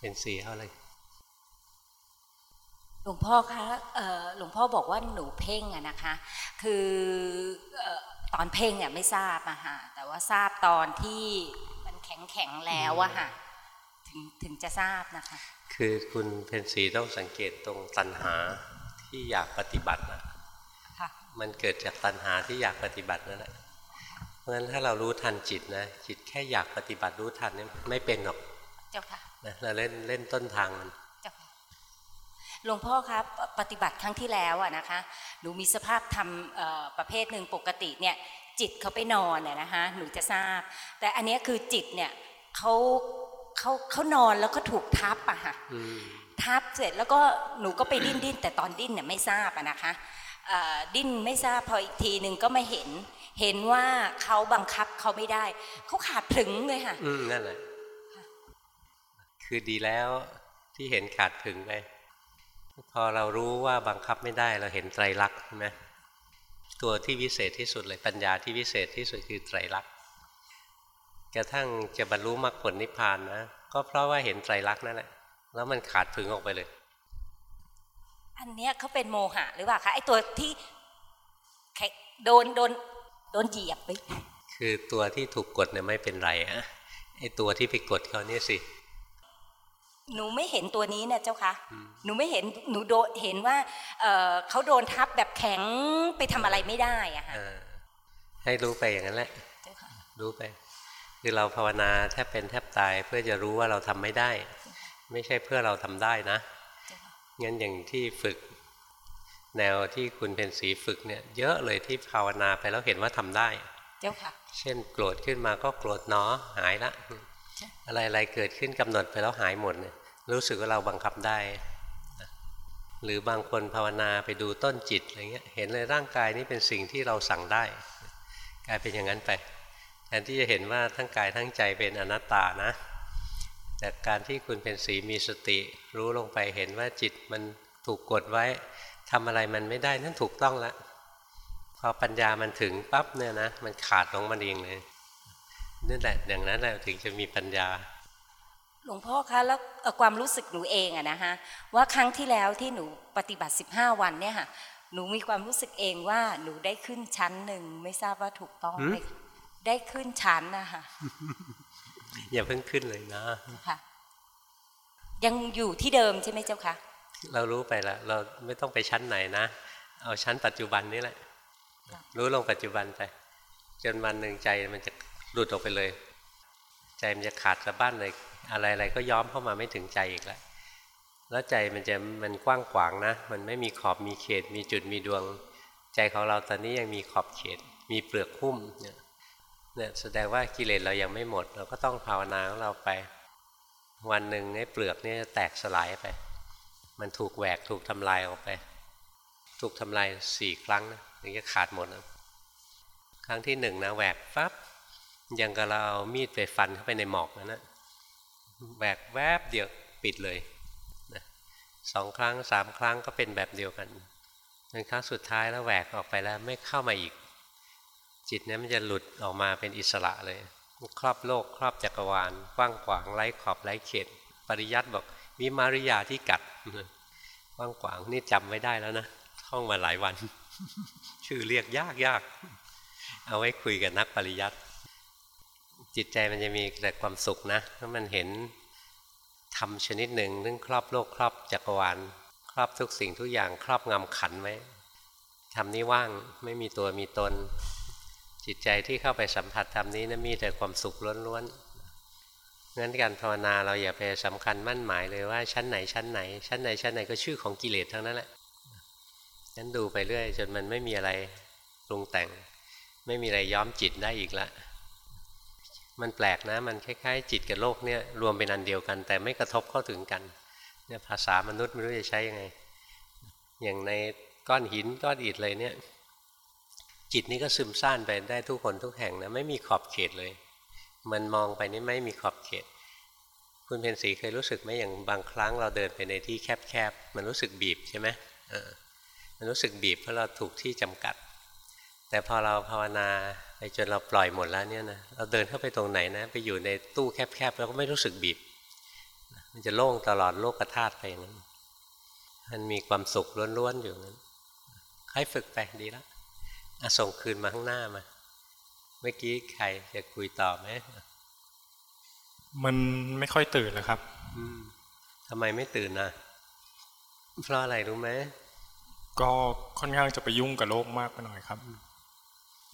เป็นสีเอาเลย หลวงพ่อคะหลวงพ่อบอกว่าหนูเพ่งอะนะคะ คือตอนเพ่งเนี่ยไม่ทราบอะค่ะแต่ว่าทราบตอนที่มันแข็งแข็งแล้วอะค่ะถึงถึงจะทราบนะคะ คือคุณเพนสีต้องสังเกตตรงตัณหาที่อยากปฏิบัตินะมันเกิดจากตัณหาที่อยากปฏิบัตินั่นแหละเพราะฉะนั้นถ้าเรารู้ทันจิตนะจิตแค่อยากปฏิบัติรู้ทันเนี่ยไม่เป็นหรอก เจ้าค่ะ นะเราเล่นเล่นต้นทางมันเจ้าค่ะหลวงพ่อครับปฏิบัติครั้งที่แล้วอะนะคะหนูมีสภาพทำประเภทหนึ่งปกติเนี่ยจิตเขาไปนอนเนี่ยนะคะหนูจะทราบ แต่อันนี้คือจิตเนี่ยเขาเขาเขานอนแล้วก็ถูกทับอะค่ะทับเสร็จแล้วก็หนูก็ไปดิ้นดิ้นแต่ตอนดิ้นเนี่ยไม่ทราบอะนะคะดิ้นไม่ทราบพออีกทีหนึ่งก็มาเห็น เห็นว่าเขาบังคับเขาไม่ได้เขาขาดถึงเลยค่ะอืมนั่นแหละ คือดีแล้วที่เห็นขาดถึงไปพอเรารู้ว่าบังคับไม่ได้เราเห็นไตรลักษณ์ใช่ไหมตัวที่วิเศษที่สุดเลยปัญญาที่วิเศษที่สุดคือไตรลักษณ์กระทั่งจะบรรลุมรรคผลนิพพานนะก็เพราะว่าเห็นไตรลักษณ์นั่นแหละแล้วมันขาดถึงออกไปเลย อันเนี้ยเขาเป็นโมหะหรือเปล่าคะไอตัวที่โดนโดนโดนเหยียบไปคือตัวที่ถูกกดเนี่ยไม่เป็นไรอะไอตัวที่ไปกดเขาเนี่ยสิ หนูไม่เห็นตัวนี้เนี่ยเจ้าคะหนูไม่เห็นหนูโดเห็นว่าเขาโดนทับแบบแข็งไปทำอะไรไม่ได้อะค่ะให้รู้ไปอย่างนั้นแหละรู้ไป คือเราภาวนาแทบเป็นแทบตายเพื่อจะรู้ว่าเราทำไม่ได้ ไม่ใช่เพื่อเราทำได้นะงั้นอย่างที่ฝึก แนวที่คุณเป็นสีฝึกเนี่ยเยอะเลยที่ภาวนาไปแล้วเห็นว่าทำได้ เจ้าค่ะ เช่นโกรธขึ้นมาก็โกรธเนาะหายละอะไรๆเกิดขึ้นกำหนดไปแล้วหายหมดเนี่ย รู้สึกว่าเราบังคับได้ หรือบางคนภาวนาไปดูต้นจิตอะไรเงี้ยเห็นเลยร่างกายนี้เป็นสิ่งที่เราสั่งได้กลายเป็นอย่างนั้นไปแทนที่จะเห็นว่าทั้งกายทั้งใจเป็นอนัตตานะแต่การที่คุณเป็นสีมีสติ รู้ลงไปเห็นว่าจิตมันถูกกดไว้ทำอะไรมันไม่ได้นั่นถูกต้องแล้วพอปัญญามันถึงปั๊บเนี่ยนะมันขาดลงมันเองเลยนั่นแหละอย่างนั้นแหละถึงจะมีปัญญา หลวงพ่อคะแล้วความรู้สึกหนูเองอะนะคะว่าครั้งที่แล้วที่หนูปฏิบัติ 15 วันเนี่ยค่ะหนูมีความรู้สึกเองว่าหนูได้ขึ้นชั้นหนึ่งไม่ทราบว่าถูกต้องไหมได้ขึ้นชั้นนะคะอย่าเพิ่งขึ้นเลยนะค่ะยังอยู่ที่เดิมใช่ไหมเจ้าคะเรารู้ไปแล้วเราไม่ต้องไปชั้นไหนนะ เอาชั้นปัจจุบันนี่แหละ รู้ลงปัจจุบันไป จนวันหนึ่งใจมันจะหลุดออกไปเลย ใจมันจะขาดสะบั้นเลย อะไรๆก็ย้อมเข้ามาไม่ถึงใจอีกแล้วแล้วใจมันจะมันกว้างขวางนะ มันไม่มีขอบมีเขต มีจุดมีดวง ใจของเราตอนนี้ยังมีขอบเขต มีเปลือกหุ้มเนี่ยเนี่ยแสดงว่ากิเลสเรายังไม่หมด เราก็ต้องภาวนาของเราไป วันหนึ่งไอ้เปลือกนี่จะแตกสลายไป มันถูกแหวกถูกทำลายออกไป ถูกทำลายสี่ครั้งนะถึงจะขาดหมดนะครั้งที่หนึ่งนะแหวกปั๊บยังกับเราเอามีดไปฟันเข้าไปในหมอกนะนะ แหวกแวบเดียวปิดเลยนะสองครั้งสามครั้งก็เป็นแบบเดียวกันเป็นครั้งสุดท้ายแล้วแหวกออกไปแล้วไม่เข้ามาอีก จิตนี้มันจะหลุดออกมาเป็นอิสระเลย ครอบโลกครอบจักรวาลกว้างขวางไร้ขอบไร้เขต ปริยัติบอกมีมาริยาที่กัดกว้างขวางนี่จำไม่ได้แล้วนะท่องมาหลายวัน ชื่อเรียกยากยากเอาไว้คุยกับนักปริยัติ จิตใจมันจะมีแต่ความสุขนะถ้ามันเห็นทำชนิดหนึ่งซึ่งครอบโลกครอบจักรวาลครอบทุกสิ่งทุกอย่างครอบงำขันไว้ทำนี้ว่างไม่มีตัวมีตน จิตใจที่เข้าไปสัมผัสทำนี้นะมีแต่ความสุขล้วนๆงั้นการภาวนาเราอย่าไปสำคัญมั่นหมายเลยว่าชั้นไหนชั้นไหน ชั้นไหนชั้นไหนก็ชื่อของกิเลสทั้งนั้นแหละงั้นดูไปเรื่อยจนมันไม่มีอะไรปรุงแต่ง ไม่มีอะไรย้อมจิตได้อีกแล้ว มันแปลกนะ มันคล้ายๆ จิตกับโลกเนี่ยรวมเป็นอันเดียวกัน แต่ไม่กระทบเข้าถึงกันเนี่ยภาษามนุษย์ไม่รู้จะใช้ยังไง อย่างในก้อนหินก้อนอิฐเลยเนี่ย จิตนี้ก็ซึมซ่านไปได้ทุกคนทุกแห่งนะไม่มีขอบเขตเลย มันมองไปนี่ไม่มีขอบเขต คุณเพนสีเคยรู้สึกไหมอย่างบางครั้งเราเดินไปในที่แคบๆมันรู้สึกบีบใช่ไหมมันรู้สึกบีบเพราะเราถูกที่จำกัด แต่พอเราภาวนาไปจนเราปล่อยหมดแล้วเนี่ยนะเราเดินเข้าไปตรงไหนนะ ไปอยู่ในตู้แคบๆแล้วก็ไม่รู้สึกบีบ มันจะโล่งตลอดโลกธาตุไปนั้นมันมีความสุขล้วนๆอยู่นั้นให้ฝึกไปดีแล้วส่งคืนมาข้างหน้ามา เมื่อกี้ใครจะคุยต่อไหมมันไม่ค่อยตื่นเลยครับอืมทำไมไม่ตื่นนะเพราะอะไรรู้ไหมก็ค่อนข้างจะไปยุ่งกับโลกมากไปหน่อยครับ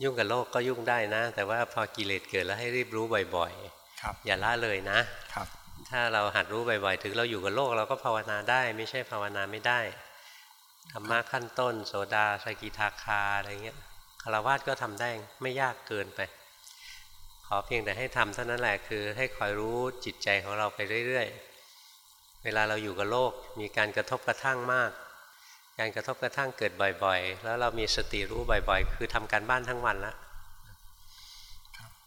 ยุ่งกับโลกก็ยุ่งได้นะ แต่ว่าพอกิเลสเกิดแล้วให้รีบรู้บ่อยครับๆอย่าละเลยนะครับถ้าเราหัดรู้บ่อยๆ ถึงเราอยู่กับโลกเราก็ภาวนาได้ ไม่ใช่ภาวนาไม่ได้ธรรมะขั้นต้น โสดาสกิทาคาอะไรเงี้ยคารวะก็ทำได้ไม่ยากเกินไป ขอเพียงแต่ให้ทำเท่านั้นแหละคือ ให้คอยรู้จิตใจของเราไปเรื่อยๆ เวลาเราอยู่กับโลกมีการกระทบกระทั่งมาก การกระทบกระทั่งเกิดบ่อย ๆ แล้วเรามีสติรู้บ่อย ๆ คือทำการบ้านทั้งวันละ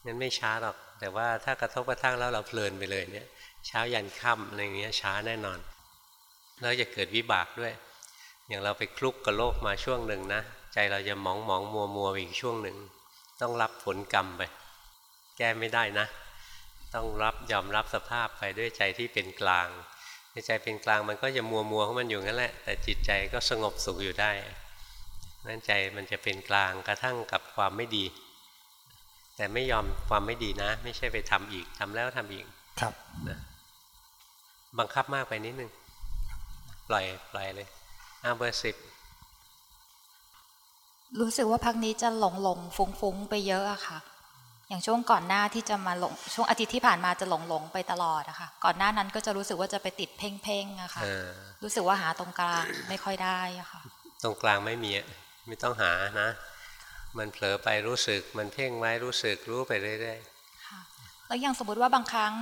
งั้นไม่ช้าหรอก แต่ว่าถ้ากระทบกระทั่งแล้วเราเพลินไปเลยเนี่ย เช้ายันค่ำอะไรเงี้ยช้าแน่นอนแล้วจะเกิดวิบากด้วย อย่างเราไปคลุกกับโลกมาช่วงหนึ่งนะใจเราจะหมองหมองมัวมัวอีกช่วงหนึ่ง ต้องรับผลกรรมไป แก้ไม่ได้นะ ต้องรับยอมรับสภาพไปด้วยใจที่เป็นกลาง ในใจเป็นกลางมันก็จะมัวมัวของมันอยู่งั้นแหละ แต่จิตใจก็สงบสุขอยู่ได้นั่นใจมันจะเป็นกลางกระทั่งกับความไม่ดี แต่ไม่ยอมความไม่ดีนะ ไม่ใช่ไปทำอีกทำแล้วทำอีกครับนะบังคับมากไปนิดนึงปล่อยปล่อยเลยอาเบอร์สิบรู้สึกว่าพักนี้จะหลงหลงฟุ้งฟุ้งไปเยอะอะค่ะ อย่างช่วงก่อนหน้าที่จะมาหลงช่วงอาทิตย์ที่ผ่านมาจะหลงหลงไปตลอดอะค่ะก่อนหน้านั้นก็จะรู้สึกว่าจะไปติดเพ่งเพ่งๆอะค่ะเออรู้สึกว่าหาตรงกลางไม่ค่อยได้อะค่ะตรงกลางไม่มีอะไม่ต้องหานะ มันเผลอไปรู้สึกมันเพ่งไว้รู้สึกรู้ไปเรื่อยค่ะแล้วอย่างสมมติว่าบางครั้ง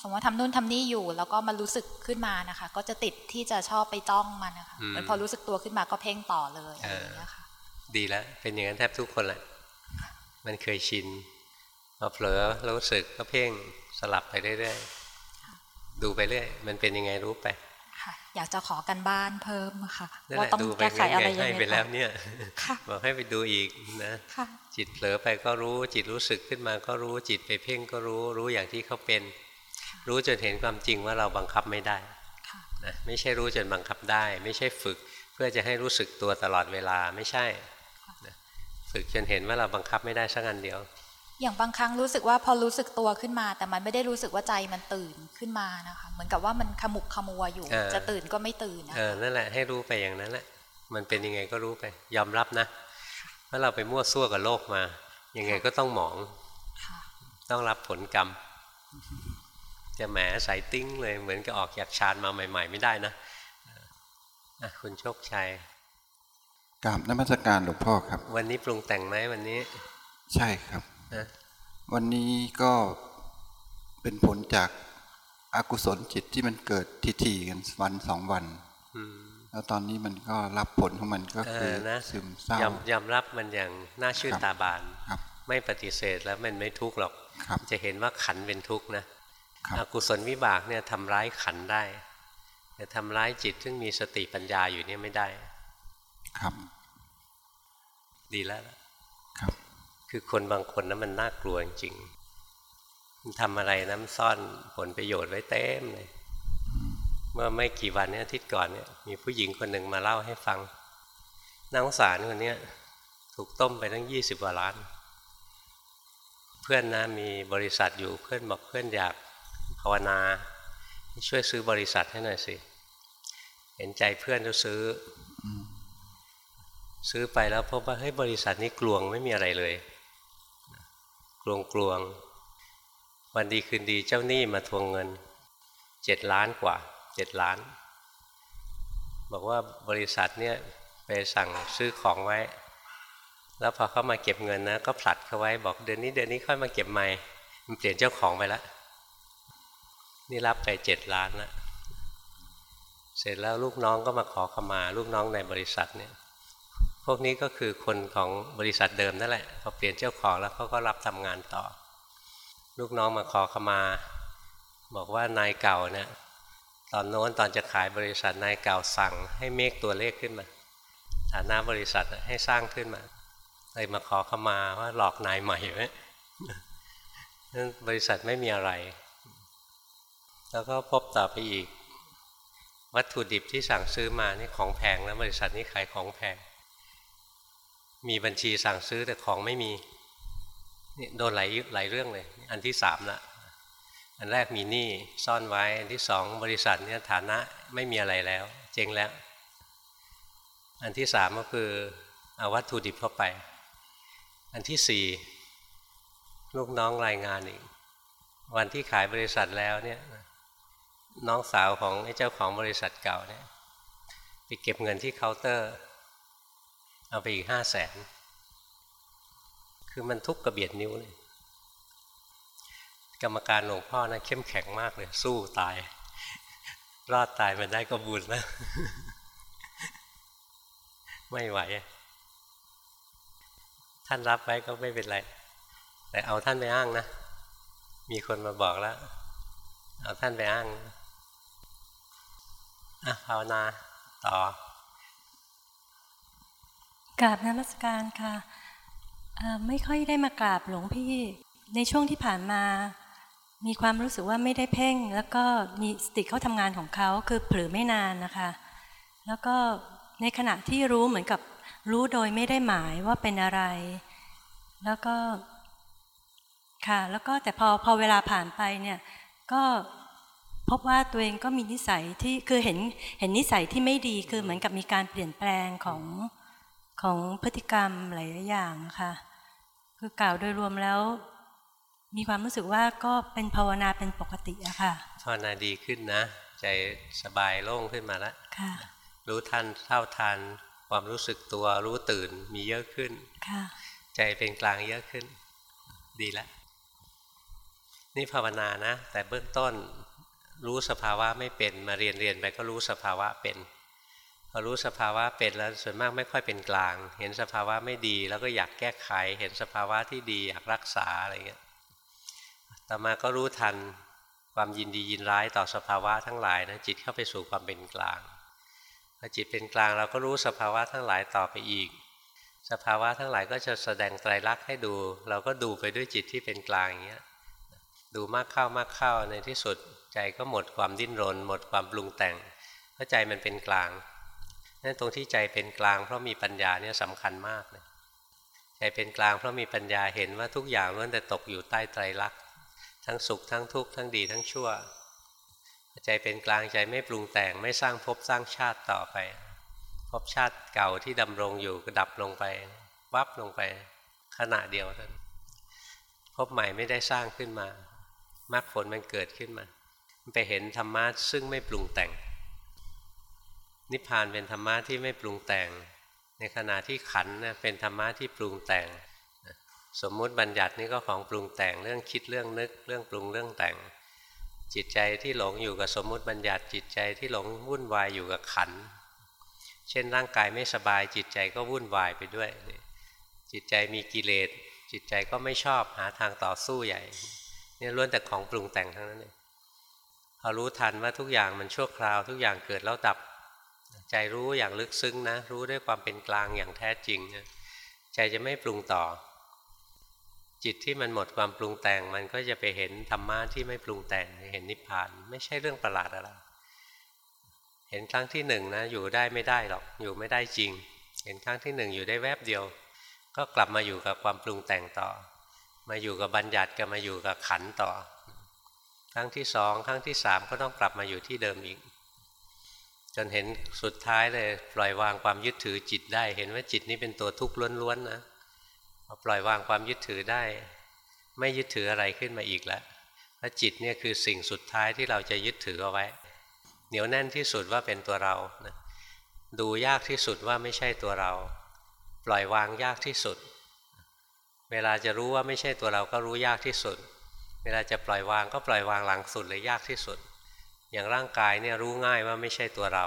สมมติว่าทำนู่นทำนี่อยู่ แล้วก็มารู้สึกขึ้นมานะคะ ก็จะติดที่จะชอบไปจ้องมันนะคะเหมือนพอรู้สึกตัวขึ้นมาก็เพ่งต่อเลยอะไรอย่างเงี้ยค่ะๆดีแล้วเป็นอย่างนั้นแทบทุกคนแหละมันเคยชิน พอเผลอรู้สึกก็เพ่งสลับไปเรื่อยๆดูไปเรื่อยมันเป็นยังไงรู้ไปค่ะอยากจะขอกันบ้านเพิ่มอะค่ะนั่นแหว่าละต้องดูไปแก้ไขอะไรยังให้ไงไปแล้วต่อเนี่ยค่ะบอกให้ไปดูอีกนะค่ะจิตเผลอไปก็รู้จิตรู้สึกขึ้นมาก็รู้จิตไปเพ่งก็รู้รู้อย่างที่เขาเป็น รู้จนเห็นความจริงว่าเราบังคับไม่ได้ค่ะนะไม่ใช่รู้จนบังคับได้ ไม่ใช่ฝึกเพื่อจะให้รู้สึกตัวตลอดเวลาไม่ใช่นะฝึกจนเห็นว่าเราบังคับไม่ได้สักอันเดียว อย่างบางครั้งรู้สึกว่าพอรู้สึกตัวขึ้นมา แต่มันไม่ได้รู้สึกว่าใจมันตื่นขึ้นมานะคะเหมือนกับว่ามันขมุกขมัวอยู่เออจะตื่นก็ไม่ตื่นนะเออนั่นแหละให้รู้ไปอย่างนั้นแหละมันเป็นยังไงก็รู้ไป ยอมรับนะว่าเราไปมั่วซั่วกับโลกมา ยังไงก็ต้องหมองค่ะต้องรับผลกรรม จะแหมใส่ติ้งเลยเหมือนกับออกจากฌานมาใหม่ ๆ ไม่ได้นะอะคุณโชคชัยกราบนมัสการหลวงพ่อครับ วันนี้ปรุงแต่งไหมวันนี้ ใช่ครับ นะวันนี้ก็เป็นผลจากอากุศลจิตที่มันเกิดทีๆกันวันสองวันอืมแล้วตอนนี้มันก็รับผลของมันก็เอคืออนะซึมเศร้ายอมยอมรับมันอย่างน่าชื่นครับตาบานครับไม่ปฏิเสธแล้วมันไม่ทุกข์หรอกครับจะเห็นว่าขันเป็นทุกข์นะครับอกุศลวิบากเนี่ยทำร้ายขันได้แต่ทำร้ายจิตซึ่งมีสติปัญญาอยู่เนี่ยไม่ได้ ครับ ดีแล้วล่ะครับ คือคนบางคนนะมันน่ากลัวจริงๆมันทำอะไรนะมันซ่อนผลประโยชน์ไว้เต็มเลย เมื่อไม่กี่วันเนี้อาทิตย์ก่อนเนี่ยมีผู้หญิงคนหนึ่งมาเล่าให้ฟังนางสงสารคนเนี้ยถูกต้มไปตั้งยี่สิบกว่าล้าน เพื่อนนะมีบริษัทอยู่เพื่อนบอกเพื่อนอยากภาวนา ช่วยซื้อบริษัทให้หน่อยสิ เห็นใจเพื่อนก็ซื้ออซื้อไปแล้วพบว่าเฮ้ยบริษัทนี้กลวงไม่มีอะไรเลย กลวงกลวง วันดีคืนดีเจ้าหนี้มาทวงเงินเจ็ดล้านกว่าเจ็ดล้าน บอกว่าบริษัทเนี่ยไปสั่งซื้อของไว้ แล้วพอเขามาเก็บเงินนะก็ผลัดเขาไว้บอกเดือนนี้เดือนนี้ค่อยมาเก็บใหม่ มันเปลี่ยนเจ้าของไปแล้วนี่รับไปเจ็ดล้านแล้วเสร็จแล้วลูกน้องก็มาขอขมา ลูกน้องในบริษัทเนี่ย พวกนี้ก็คือคนของบริษัทเดิมนั่นแหละพอเปลี่ยนเจ้าของแล้วเขาก็รับทำงานต่อ ลูกน้องมาขอขมา บอกว่านายเก่าเนี่ยตอนโน้นตอนจะขายบริษัทนายเก่าสั่ง ให้เมฆตัวเลขขึ้นมาฐานะบริษัทให้สร้างขึ้นมาเลยมาขอขมาว่าหลอกนายใหม่ไว้นั้นบริษัทไม่มีอะไร แล้วก็พบต่อไปอีก วัตถุดิบที่สั่งซื้อมานี่ของแพงแล้วบริษัทนี้ขายของแพง มีบัญชีสั่งซื้อแต่ของไม่มีนี่โดนหลายหลายเรื่องเลย อันที่สามละอันแรกมีหนี้ซ่อนไว้ อันที่สองบริษัทเนี่ยฐานะไม่มีอะไรแล้ว เจ๊งแล้ว อันที่สามก็คือเอาวัตถุดิบเข้าไป อันที่สี่ลูกน้องรายงานอีก วันที่ขายบริษัทแล้วเนี่ยน้องสาวของไอ้เจ้าของบริษัทเก่าเนี่ยไปเก็บเงินที่เคาน์เตอร์ เอาไปอีกห้าแสนคือมันทุกกระเบียดนิ้วเลยกรรมการหลวงพ่อนะเข้มแข็งมากเลย สู้ตาย รอดตายมันได้ก็บุญแล้ว ไม่ไหว ท่านรับไว้ก็ไม่เป็นไร แต่เอาท่านไปอ้างนะ มีคนมาบอกแล้ว เอาท่านไปอ้างอะภาวนาต่อ กราบนมัสการค่ะไม่ค่อยได้มากราบหลวงพี่ในช่วงที่ผ่านมา มีความรู้สึกว่าไม่ได้เพ่ง แล้วก็มีสติเขาทำงานของเขาคือเผลอไม่นานนะคะ แล้วก็ในขณะที่รู้เหมือนกับรู้โดยไม่ได้หมายว่าเป็นอะไร แล้วก็ค่ะแล้วก็แต่พอพอเวลาผ่านไปเนี่ยก็พบว่าตัวเองก็มีนิสัยที่คือเห็นเห็นนิสัยที่ไม่ดีคือเหมือนกับมีการเปลี่ยนแปลงของ ของพฤติกรรมหลายๆอย่างค่ะ คือกล่าวโดยรวมแล้ว มีความรู้สึกว่าก็เป็นภาวนาเป็นปกติอะค่ะภาวนาดีขึ้นนะ ใจสบายโล่งขึ้นมาแล้วค่ะ รู้ทันเท่าทันความรู้สึกตัวรู้ตื่นมีเยอะขึ้นค่ะ ใจเป็นกลางเยอะขึ้น ดีแล้วนี่ภาวนานะ แต่เบื้องต้นรู้สภาวะไม่เป็นมาเรียนเรียนไปก็รู้สภาวะเป็นพ อรู้สภาวะเป็นแล้วส่วนมากไม่ค่อยเป็นกลาง เห็นสภาวะไม่ดีแล้วก็อยากแก้ไข เห็นสภาวะที่ดีอยากรักษาอะไรเงี้ยต่อมาก็รู้ทันความยินดียินร้ายต่อสภาวะทั้งหลายนะจิตเข้าไปสู่ความเป็นกลางพอจิตเป็นกลางเราก็รู้สภาวะทั้งหลายต่อไปอีก สภาวะทั้งหลายก็จะแสดงไตรลักษณ์ให้ดู เราก็ดูไปด้วยจิตที่เป็นกลางอย่างเงี้ยดูมากเข้ามากเข้าในที่สุดใจก็หมดความดิ้นรน หมดความปรุงแต่งเพราะใจมันเป็นกลาง นั่นตรงที่ใจเป็นกลางเพราะมีปัญญาเนี่ยสำคัญมากเลยใจเป็นกลางเพราะมีปัญญาเห็นว่าทุกอย่างล้วนแต่ตกอยู่ใต้ไตรลักษณ์ทั้งสุขทั้งทุกข์ทั้งดีทั้งชั่ว ใจเป็นกลางใจไม่ปรุงแต่งไม่สร้างภพสร้างชาติต่อไปภพชาติเก่าที่ดำรงอยู่ก็ดับลงไปวับลงไปขณะเดียวเท่านั้นภพใหม่ไม่ได้สร้างขึ้นมามรรคผลมันเกิดขึ้นมา มันไปเห็นธรรมะซึ่งไม่ปรุงแต่ง นิพพานเป็นธรรมะที่ไม่ปรุงแต่ง ในขณะที่ขันนะเป็นธรรมะที่ปรุงแต่ง สมมุติบัญญัตินี่ก็ของปรุงแต่งเรื่องคิดเรื่องนึก เรื่องปรุงเรื่องแต่ง จิตใจที่หลงอยู่กับสมมุติบัญญัติ จิตใจที่หลงวุ่นวายอยู่กับขัน เช่นร่างกายไม่สบาย จิตใจก็วุ่นวายไปด้วย จิตใจมีกิเลสจิตใจก็ไม่ชอบหาทางต่อสู้ใหญ่เนี่ยล้วนแต่ของปรุงแต่งทั้งนั้นเลยพอรู้ทันว่าทุกอย่างมันชั่วคราวทุกอย่างเกิดแล้วดับ ใจรู้อย่างลึกซึ้งนะ รู้ด้วยความเป็นกลางอย่างแท้จริงใจจะไม่ปรุงต่อ จิตที่มันหมดความปรุงแต่ง มันก็จะไปเห็นธรรมะที่ไม่ปรุงแต่งเห็นนิพพาน ไม่ใช่เรื่องประหลาดอะไรเห็นครั้งที่หนึ่งนะอยู่ได้ไม่ได้หรอกอยู่ไม่ได้จริง เห็นครั้งที่หนึ่งอยู่ได้แวบเดียว ก็กลับมาอยู่กับความปรุงแต่งต่อ มาอยู่กับบัญญัติกับมาอยู่กับขันต่อ ครั้งที่สองครั้งที่สามก็ต้องกลับมาอยู่ที่เดิมอีก จนเห็นสุดท้ายเลยปล่อยวางความยึดถือจิตได้ เห็นว่าจิตนี้เป็นตัวทุกข์ล้วนๆนะปล่อยวางความยึดถือได้ ไม่ยึดถืออะไรขึ้นมาอีกแล้วเพราะจิตเนี่ยคือสิ่งสุดท้ายที่เราจะยึดถือเอาไว้ เหนียวแน่นที่สุดว่าเป็นตัวเรานะดูยากที่สุดว่าไม่ใช่ตัวเรา ปล่อยวางยากที่สุด เวลาจะรู้ว่าไม่ใช่ตัวเราก็รู้ยากที่สุด เวลาจะปล่อยวางก็ปล่อยวางหลังสุดเลยยากที่สุด อย่างร่างกายเนี่ยรู้ง่ายว่าไม่ใช่ตัวเรา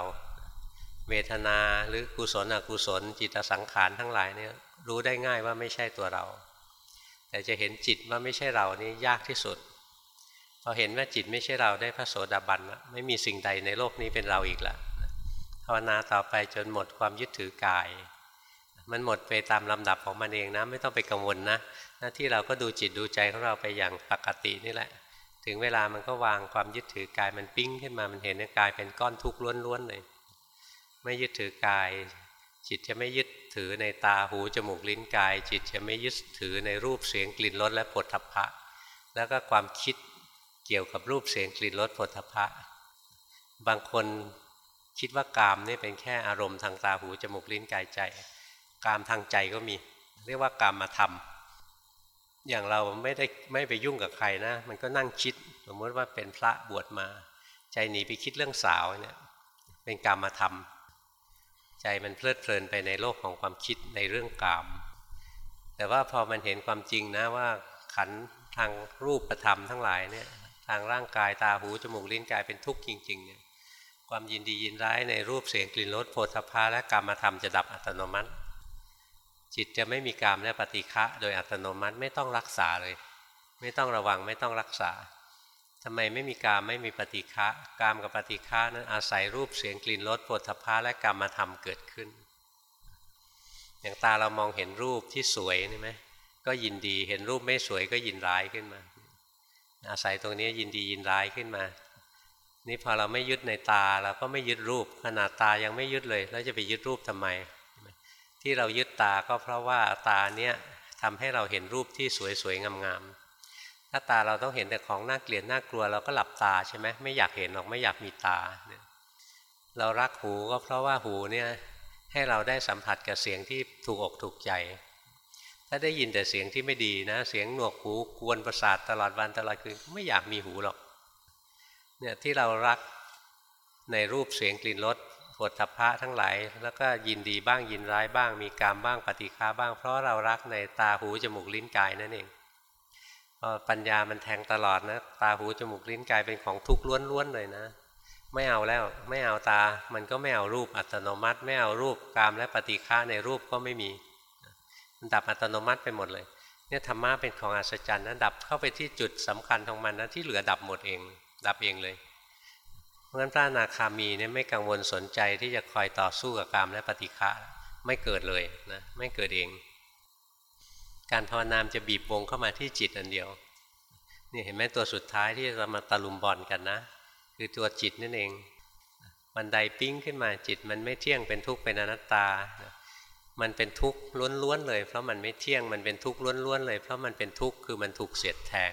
เวทนาหรือกุศลอกุศล จิตสังขารทั้งหลายเนี่ยรู้ได้ง่ายว่าไม่ใช่ตัวเรา แต่จะเห็นจิตว่าไม่ใช่เรานี่ยากที่สุดพอเห็นว่าจิตไม่ใช่เราได้พระโสดาบันไม่มีสิ่งใดในโลกนี้เป็นเราอีกล้วภาวนาต่อไปจนหมดความยึดถือกาย มันหมดไปตามลำดับของมันเองนะ ไม่ต้องไปกังวลนะ หน้าที่เราก็ดูจิตดูใจของเราไปอย่างปกตินี่แหละ ถึงเวลามันก็วางความยึดถือกายมันปิ้งขึ้นมามันเห็นในกายเป็นก้อนทุกข์ล้วนๆเลยไม่ยึดถือกาย จิตจะไม่ยึดถือในตาหูจมูกลิ้นกาย จิตจะไม่ยึดถือในรูปเสียงกลิ่นรสและผลทัพะ แล้วก็ความคิดเกี่ยวกับรูปเสียงกลิ่นรสผลทัพพะ บางคนคิดว่ากามนี่เป็นแค่อารมณ์ทางตาหูจมูกลิ้นกายใจ กามทางใจก็มี เรียกว่ากามมาทำ อย่างเราไม่ได้ไม่ไปยุ่งกับใครนะ มันก็นั่งคิด สมมติว่าเป็นพระบวชมา ใจหนีไปคิดเรื่องสาวเนี่ยเป็นกามมาทำใจมันเพลิดเพลินไปในโลกของความคิดในเรื่องกาม แต่ว่าพอมันเห็นความจริงนะว่าขันทางรูปธรรมทั้งหลายเนี่ยทางร่างกายตาหูจมูกลิ้นกายเป็นทุกข์จริงๆเนี่ยความยินดียินร้ายในรูปเสียงกลิ่นรสโผฏฐัพพะและกรรมธรรมจะดับอัตโนมัติ จิตจะไม่มีกามและปฏิฆะโดยอัตโนมัติไม่ต้องรักษาเลย ไม่ต้องระวังไม่ต้องรักษาทำไมไม่มีกามไม่มีปฏิฆะกามกับปฏิฆะนั้นอาศัยรูปเสียงกลิ่นรสโผฏฐัพะและกรรมธรรมเกิดขึ้น อย่างตาเรามองเห็นรูปที่สวยนี่ไหมก็ยินดีเห็นรูปไม่สวยก็ยินร้ายขึ้นมา อาศัยตรงนี้ยินดียินร้ายขึ้นมา นี่พอเราไม่ยึดในตาเราก็ไม่ยึดรูป ขนาดตายังไม่ยึดเลย แล้วจะไปยึดรูปทำไม ที่เรายึดตาก็เพราะว่าตาเนี้ยทำให้เราเห็นรูปที่สวยๆงามๆถ้าตาเราต้องเห็นแต่ของน่าเกลียดน่ากลัวเราก็หลับตาใช่ไหมไม่อยากเห็นหรอกไม่อยากมีตา เรารักหูก็เพราะว่าหูเนี่ยให้เราได้สัมผัสกับเสียงที่ถูกอกถูกใจ ถ้าได้ยินแต่เสียงที่ไม่ดีนะ เสียงหนวกหูกวนประสาทตลอดวันตลอดคืนไม่อยากมีหูหรอกเนี่ยที่เรารักในรูปเสียงกลิ่นรส ผดทัพพะทั้งหลาย แล้วก็ยินดีบ้างยินร้ายบ้าง มีกรรมบ้างปฏิฆาบ้าง เพราะเรารักในตาหูจมูกลิ้นกายนั่นเองพอปัญญามันแทงตลอดนะ ตาหูจมูกลิ้นกายเป็นของทุกข์ล้วนๆเลยนะ ไม่เอาแล้วไม่เอาตา มันก็ไม่เอารูปอัตโนมัติ ไม่เอารูปกามและปฏิฆาในรูปก็ไม่มีมันดับอัตโนมัติไปหมดเลยเนี่ยธรรมะเป็นของอัศจรรย์นะดับเข้าไปที่จุดสำคัญของมันนะที่เหลือดับหมดเอง ดับเองเลย เพราะฉะนั้นพระนาคามีเนี่ยไม่กังวลสนใจที่จะคอยต่อสู้กับกรรมและปฏิฆะไม่เกิดเลยนะไม่เกิดเอง การภาวนามจะบีบวงเข้ามาที่จิตอันเดียวนี่เห็นไหมตัวสุดท้ายที่จะมาตะลุมบอลกันนะ คือตัวจิตนั่นเองบันไดปิ้งขึ้นมาจิตมันไม่เที่ยงเป็นทุกข์เป็นอนัตตา มันเป็นทุกข์ล้วนๆเลย เพราะมันไม่เที่ยงมันเป็นทุกข์ล้วนๆเลย เพราะมันเป็นทุกข์คือมันถูกเสียดแทง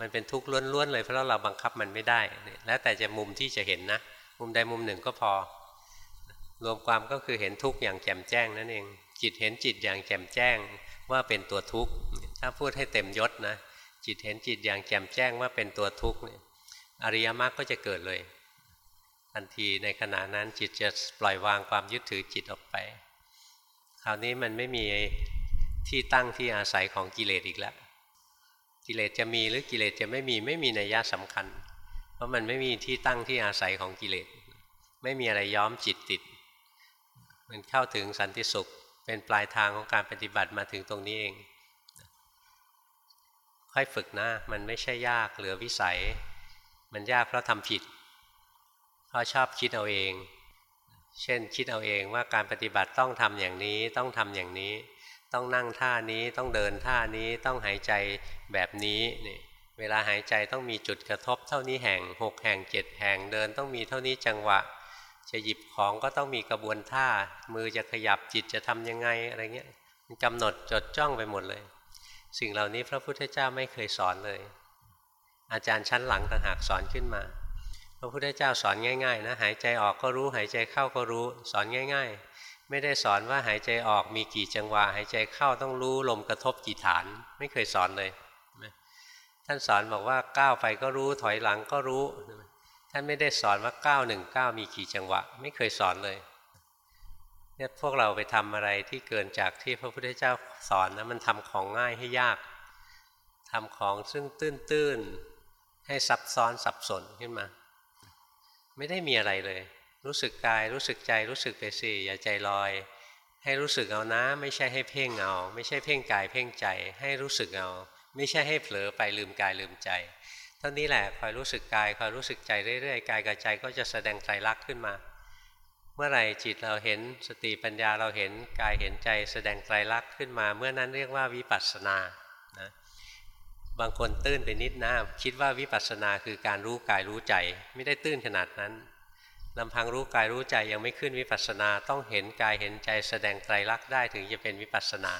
มันเป็นทุกข์ล้วนๆเลยเพราะเราบังคับมันไม่ได้ แล้วแต่จะมุมที่จะเห็นนะ มุมใดมุมหนึ่งก็พอ รวมความก็คือเห็นทุกข์อย่างแจ่มแจ้งนั่นเอง จิตเห็นจิตอย่างแจ่มแจ้งว่าเป็นตัวทุกข์ ถ้าพูดให้เต็มยศนะ จิตเห็นจิตอย่างแจ่มแจ้งว่าเป็นตัวทุกข์อริยมรรคก็จะเกิดเลย ทันทีในขณะนั้นจิตจะปล่อยวางความยึดถือจิตออกไป คราวนี้มันไม่มีที่ตั้งที่อาศัยของกิเลสอีกแล้ว กิเลสจะมีหรือกิเลสจะไม่มีไม่มีนัยยะสำคัญ เพราะมันไม่มีที่ตั้งที่อาศัยของกิเลส ไม่มีอะไรย้อมจิตติด มันเข้าถึงสันติสุข เป็นปลายทางของการปฏิบัติมาถึงตรงนี้เอง ค่อยฝึกนะ มันไม่ใช่ยากเหลือวิสัย มันยากเพราะทำผิด เพราะชอบคิดเอาเอง เช่นคิดเอาเองว่าการปฏิบัติต้องทำอย่างนี้ต้องทำอย่างนี้ ต้องนั่งท่านี้ต้องเดินท่านี้ต้องหายใจแบบนี้นี่เวลาหายใจต้องมีจุดกระทบเท่านี้แห่งหกแห่งเจ็ดแห่งเดินต้องมีเท่านี้จังหวะ จะหยิบของก็ต้องมีกระบวนท่า มือจะขยับจิตจะทำยังไงอะไรเงี้ยมันกำหนดจดจ้องไปหมดเลย สิ่งเหล่านี้พระพุทธเจ้าไม่เคยสอนเลย อาจารย์ชั้นหลังต่างหากสอนขึ้นมา พระพุทธเจ้าสอนง่ายๆนะหายใจออกก็รู้หายใจเข้าก็รู้สอนง่าย ๆ ไม่ได้สอนว่าหายใจออกมีกี่จังหวะหายใจเข้าต้องรู้ลมกระทบกี่ฐาน ไม่เคยสอนเลยท่านสอนบอกว่าก้าวไปก็รู้ถอยหลังก็รู้ ท่านไม่ได้สอนว่าก้าวหนึ่งก้าวมีกี่จังหวะ ไม่เคยสอนเลยเนี่ยพวกเราไปทำอะไรที่เกินจากที่พระพุทธเจ้าสอนนะมันทำของง่ายให้ยากทำของซึ่งตื้นๆให้ซับซ้อนสับสนขึ้นมา ไม่ได้มีอะไรเลย รู้สึกกายรู้สึกใจรู้สึกไปสิอย่าใจลอย ให้รู้สึกเอานะ ไม่ใช่ให้เพ่งเอา ไม่ใช่เพ่งกายเพ่งใจ ให้รู้สึกเอา ไม่ใช่ให้เผลอไปลืมกายลืมใจเท่านี้แหละคอยรู้สึกกายคอยรู้สึกใจเรื่อยๆกายกับใจก็จะแสดงไตรลักษณ์ขึ้นมา เมื่อไหร่จิตเราเห็นสติปัญญาเราเห็นกายเห็นใจแสดงไตรลักษณ์ขึ้นมา เมื่อนั้นเรียกว่าวิปัสสนานะบางคนตื้นไปนิดนะคิดว่าวิปัสสนาคือการรู้กายรู้ใจ ไม่ได้ตื้นขนาดนั้น ลำพังรู้กายรู้ใจยังไม่ขึ้นวิปัสสนาต้องเห็นกายเห็นใจแสดงไตรลักษณ์ได้ถึงจะเป็นวิปัสสนา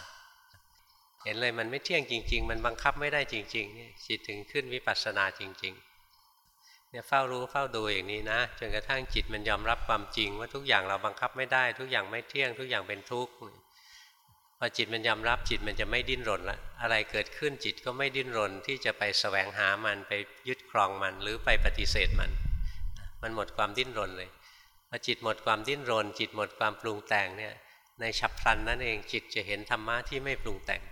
เห็นเลยมันไม่เที่ยงจริง ๆ มันบังคับไม่ได้จริงๆเนี่ยจิตถึงขึ้นวิปัสสนาจริง ๆ เนี่ยเฝ้ารู้เฝ้าดูอย่างนี้นะจนกระทั่งจิตมันยอมรับความจริง ว่าทุกอย่างเราบังคับไม่ได้ ทุกอย่างไม่เที่ยงทุกอย่างเป็นทุกข์พอจิตมันยอมรับจิตมันจะไม่ดิ้นรนละอะไรเกิดขึ้นจิตก็ไม่ดิ้นรนที่จะไปแสวงหามันไปยึดครองมันหรือไปปฏิเสธมัน มันหมดความดิ้นรนเลยพอจิตหมดความดิ้นรน จิตหมดความปรุงแต่งเนี่ยในฉับพลันนั่นเองจิตจะเห็นธรรมะที่ไม่ปรุงแต่ง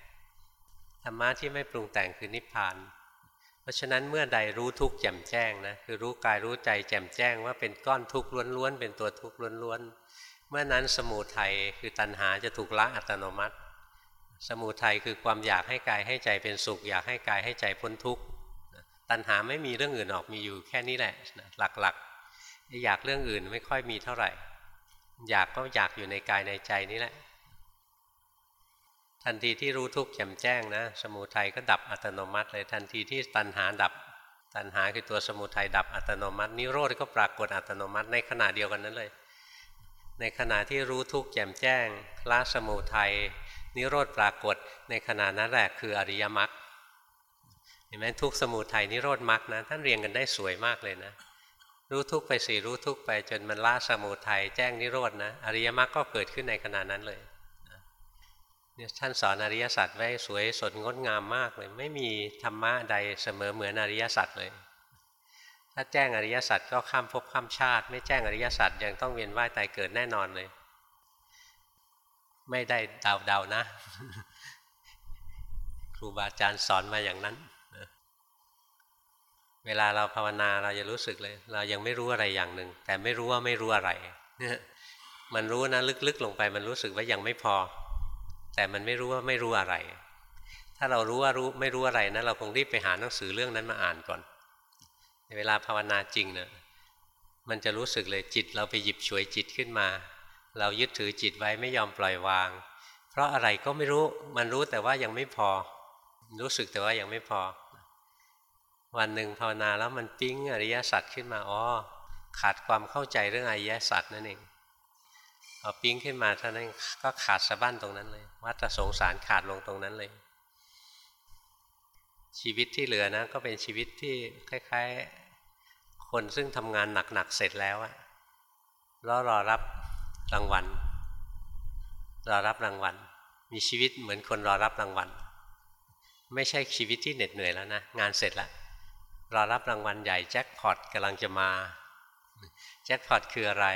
ธรรมะที่ไม่ปรุงแต่งคือนิพพาน เพราะฉะนั้นเมื่อใดรู้ทุกข์แจ่มแจ้งนะคือรู้กายรู้ใจแจ่มแจ้งว่าเป็นก้อนทุกข์ล้วนๆเป็นตัวทุกข์ล้วนๆเมื่อนั้นสมูทัยคือตัณหาจะถูกละอัตโนมัติ สมูทัยคือความอยากให้กายให้ใจเป็นสุข อยากให้กายให้ใจพ้นทุกข์ตัณหาไม่มีเรื่องอื่นออกมีอยู่แค่นี้แหละหลักๆ อยากเรื่องอื่นไม่ค่อยมีเท่าไหร่ อยากก็อยากอยู่ในกายในใจนี่แหละ ทันทีที่รู้ทุกข์แจ่มแจ้งนะ สมุทัยก็ดับอัตโนมัติเลยทันทีที่ตัณหาดับ ตัณหาคือตัวสมุทัยดับอัตโนมัตินิโรธก็ปรากฏอัตโนมัติในขณะเดียวกันนั้นเลย ในขณะที่รู้ทุกข์แจ่มแจ้งละสมุทัยนิโรธปรากฏในขณะนั้นแหละคืออริยมรรคเห็นไหมทุกสมุทัยนิโรธมรรคนะท่านเรียงกันได้สวยมากเลยนะ รู้ทุกไปสิรู้ทุกไป จนมันละสมุทัยแจ้งนิโรธนะอริยมรรคก็เกิดขึ้นในขณะนั้นเลยเนี่ยท่านสอนอริยสัจไว้สวยสดงดงามมากเลย ไม่มีธรรมะใดเสมอเหมือนอริยสัจเลย ถ้าแจ้งอริยสัจก็ข้ามภพข้ามชาติ ไม่แจ้งอริยสัจยังต้องเวียนว่ายตายเกิดแน่นอนเลย ไม่ได้เดาเดานะ ครูบาอาจารย์สอนมาอย่างนั้น เวลาเราภาวนาเราจะรู้สึกเลย เรายังไม่รู้อะไรอย่างหนึ่ง แต่ไม่รู้ว่าไม่รู้อะไรมันรู้นะลึกๆลงไป มันรู้สึกว่ายังไม่พอ แต่มันไม่รู้ว่าไม่รู้อะไร ถ้าเรารู้ว่ารู้ไม่รู้อะไรนะเราคงรีบไปหาหนังสือเรื่องนั้นมาอ่านก่อนเวลาภาวนาจริงเนะมันจะรู้สึกเลยจิต เราไปหยิบฉวยจิตขึ้นมา เรายึดถือจิตไว้ไม่ยอมปล่อยวาง เพราะอะไรก็ไม่รู้ มันรู้แต่ว่ายังไม่พอ รู้สึกแต่ว่ายังไม่พอ วันหนึ่งภาวนาแล้วมันปิ้งอริยสัจขึ้นมาอ๋อขาดความเข้าใจเรื่องอริยสัจนั่นเองพอปิ้งขึ้นมาเท่านั้นก็ขาดสะบั้นตรงนั้นเลยวัฏสงสารขาดลงตรงนั้นเลย ชีวิตที่เหลือนะ ก็เป็นชีวิตที่คล้ายๆ คนซึ่งทำงานหนักๆเสร็จแล้วอะรอรอรับรางวัล รอรับรางวัล มีชีวิตเหมือนคนรอรับรางวัล ไม่ใช่ชีวิตที่เหน็ดเหนื่อยแล้วนะ งานเสร็จแล้ว รอรับรางวัลใหญ่แจ็คพอตกำลังจะมา แจ็คพอตคืออะไร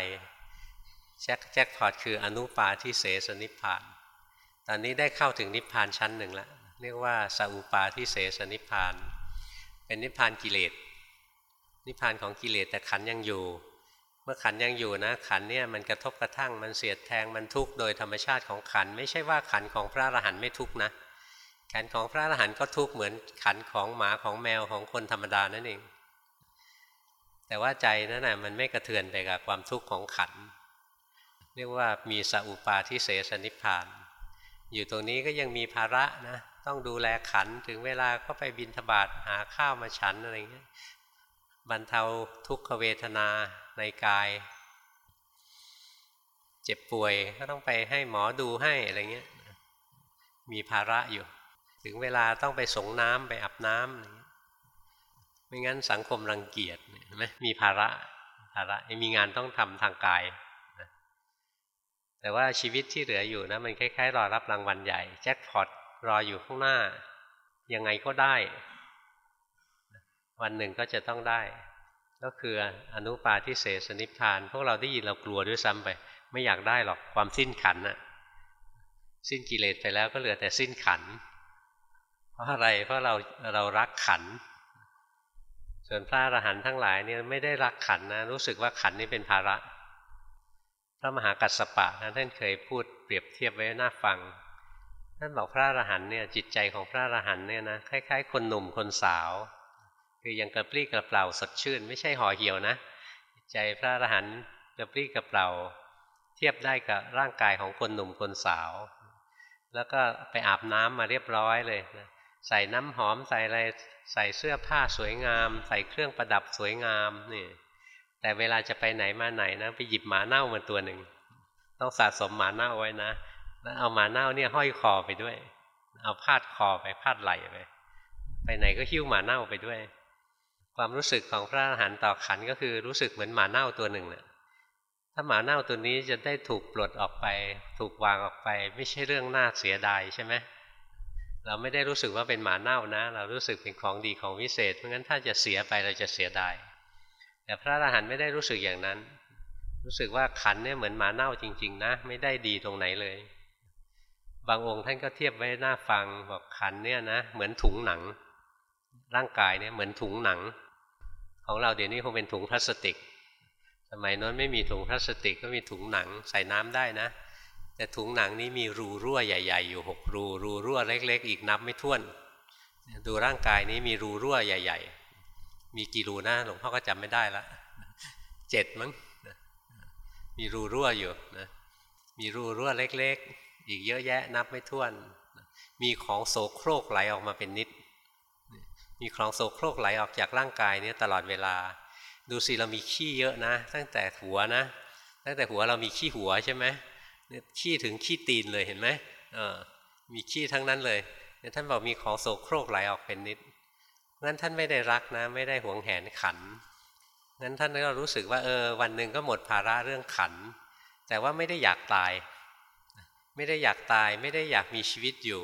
แจ็คแจ็คพอตคืออนุปาทิเสสนิพพาน ตอนนี้ได้เข้าถึงนิพพานชั้นหนึ่งแล้วเรียกว่าสัอุปาทิเสสนิพพาน เป็นนิพพานกิเลส นิพพานของกิเลสแต่ขันยังอยู่ เมื่อขันยังอยู่นะ ขันเนี่ยมันกระทบกระทั่งมันเสียดแทงมันทุกข์โดยธรรมชาติของขัน ไม่ใช่ว่าขันของพระอรหันต์ไม่ทุกข์นะ ขันของพระอรหันต์ก็ทุกข์เหมือนขันของหมาของแมวของคนธรรมดานั่นเอง แต่ว่าใจนั่นแหะมันไม่กระเทือนไปกับความทุกข์ของขัน เรียกว่ามีสัพปาทิเสสนิพาน อยู่ตรงนี้ก็ยังมีภาระนะต้องดูแลขันถึงเวลาก็ไปบินทบาทหาข้าวมาฉันอะไรเงี้ยบรรเทาทุกขเวทนาในกาย เจ็บป่วยก็ต้องไปให้หมอดูให้อะไรเงี้ยมีภาระอยู่ ถึงเวลาต้องไปสงน้ำไปอาบน้ำไม่งั้นสังคมรังเกียจเห็นไหมมีภาระภาระมีงานต้องทำทางกายแต่ว่าชีวิตที่เหลืออยู่นะมันคล้ายๆ รอรับรางวัลใหญ่ แจ็คพอตรออยู่ข้างหน้า ยังไงก็ได้ วันหนึ่งก็จะต้องได้ ก็คืออนุปาทิเสสนิพาน พวกเราได้ยินเรากลัวด้วยซ้ำไป ไม่อยากได้หรอกความสิ้นขันน่ะสิ้นกิเลสไปแล้วก็เหลือแต่สิ้นขัน ราะอะไรเพราะเราเรารักขัน ส่วนพระอรหันต์ทั้งหลายเนี่ยไม่ได้รักขันนะ รู้สึกว่าขันนี้เป็นภาระ พระมหากัสสปะนะท่านเคยพูดเปรียบเทียบไว้น่าฟัง ท่านบอกพระอรหันต์เนี่ยจิตใจของพระอรหันต์เนี่ยนะคล้าย ๆ คนหนุ่มคนสาว คือยังกระปรี้กระเปร่าสดชื่น ไม่ใช่ห่อเหี่ยวนะใจพระอรหันต์กระปรี้กระเปร่า เทียบได้กับร่างกายของคนหนุ่มคนสาว แล้วก็ไปอาบน้ำมาเรียบร้อยเลยนะ ใส่น้ำหอมใส่อะไรใส่เสื้อผ้าสวยงาม ใส่เครื่องประดับสวยงามนี่ แต่เวลาจะไปไหนมาไหนนะ ไปหยิบหมาเน่ามาตัวหนึ่งต้องสะสมหมาเน่าไว้นะแล้วเอาหมาเน่าเนี่ยห้อยคอไปด้วย เอาพาดคอไปพาดไหลไปไปไหนก็หิ้วหมาเน่าไปด้วย ความรู้สึกของพระอรหันต์ต่อขันก็คือรู้สึกเหมือนหมาเน่าตัวหนึ่งนะ่ยถ้าหมาเน่าตัวนี้จะได้ถูกปลดออกไป ถูกวางออกไป ไม่ใช่เรื่องน่าเสียดายใช่ไหมเเราไม่ได้รู้สึกว่าเป็นหมาเน่านะ เรารู้สึกเป็นของดีของวิเศษ เพราะงั้นถ้าจะเสียไปเราจะเสียดาย แต่พระอรหันต์ไม่ได้รู้สึกอย่างนั้น รู้สึกว่าขันเนี่ยเหมือนหมาเน่าจริง ๆ นะ ไม่ได้ดีตรงไหนเลย บางองค์ท่านก็เทียบไว้หน้าฟังบอกขันเนี่ยนะเหมือนถุงหนัง ร่างกายเนี่ยเหมือนถุงหนัง ของเราเดี๋ยวนี้คงเป็นถุงพลาสติก สมัยนั้นไม่มีถุงพลาสติกก็มีถุงหนังใส่น้ำได้นะ แต่ถุงหนังนี้มีรูรั่วใหญ่ ๆ อยู่หกรูรูรั่วเล็ก ๆ อีกนับไม่ถ้วน ดูร่างกายนี้มีรูรั่วใหญ่ ๆ มีกี่รูนะหลวงพ่อก็จำไม่ได้ละเจ็ดมั้งมีรูรั่วอยู่นะมีรูรั่วเล็ก ๆ อีกเยอะแยะนับไม่ถ้วน มีของโสโครกไหลออกมาเป็นนิด มีของโสโครกไหลออกจากร่างกายนี้ตลอดเวลา ดูสิเรามีขี้เยอะนะ ตั้งแต่หัวนะ ตั้งแต่หัวเรามีขี้หัวใช่ไหม ขี้ถึงขี้ตีนเลยเห็นไหมมีขี้ทั้งนั้นเลยท่านบอกมีของโสโครกไหลออกเป็นนิดงั้นท่านไม่ได้รักนะ ไม่ได้หวงแหนขันงั้นท่านก็รู้สึกว่าเออวันหนึ่งก็หมดภาระเรื่องขัน แต่ว่าไม่ได้อยากตาย ไม่ได้อยากตายไม่ได้อยากมีชีวิตอยู่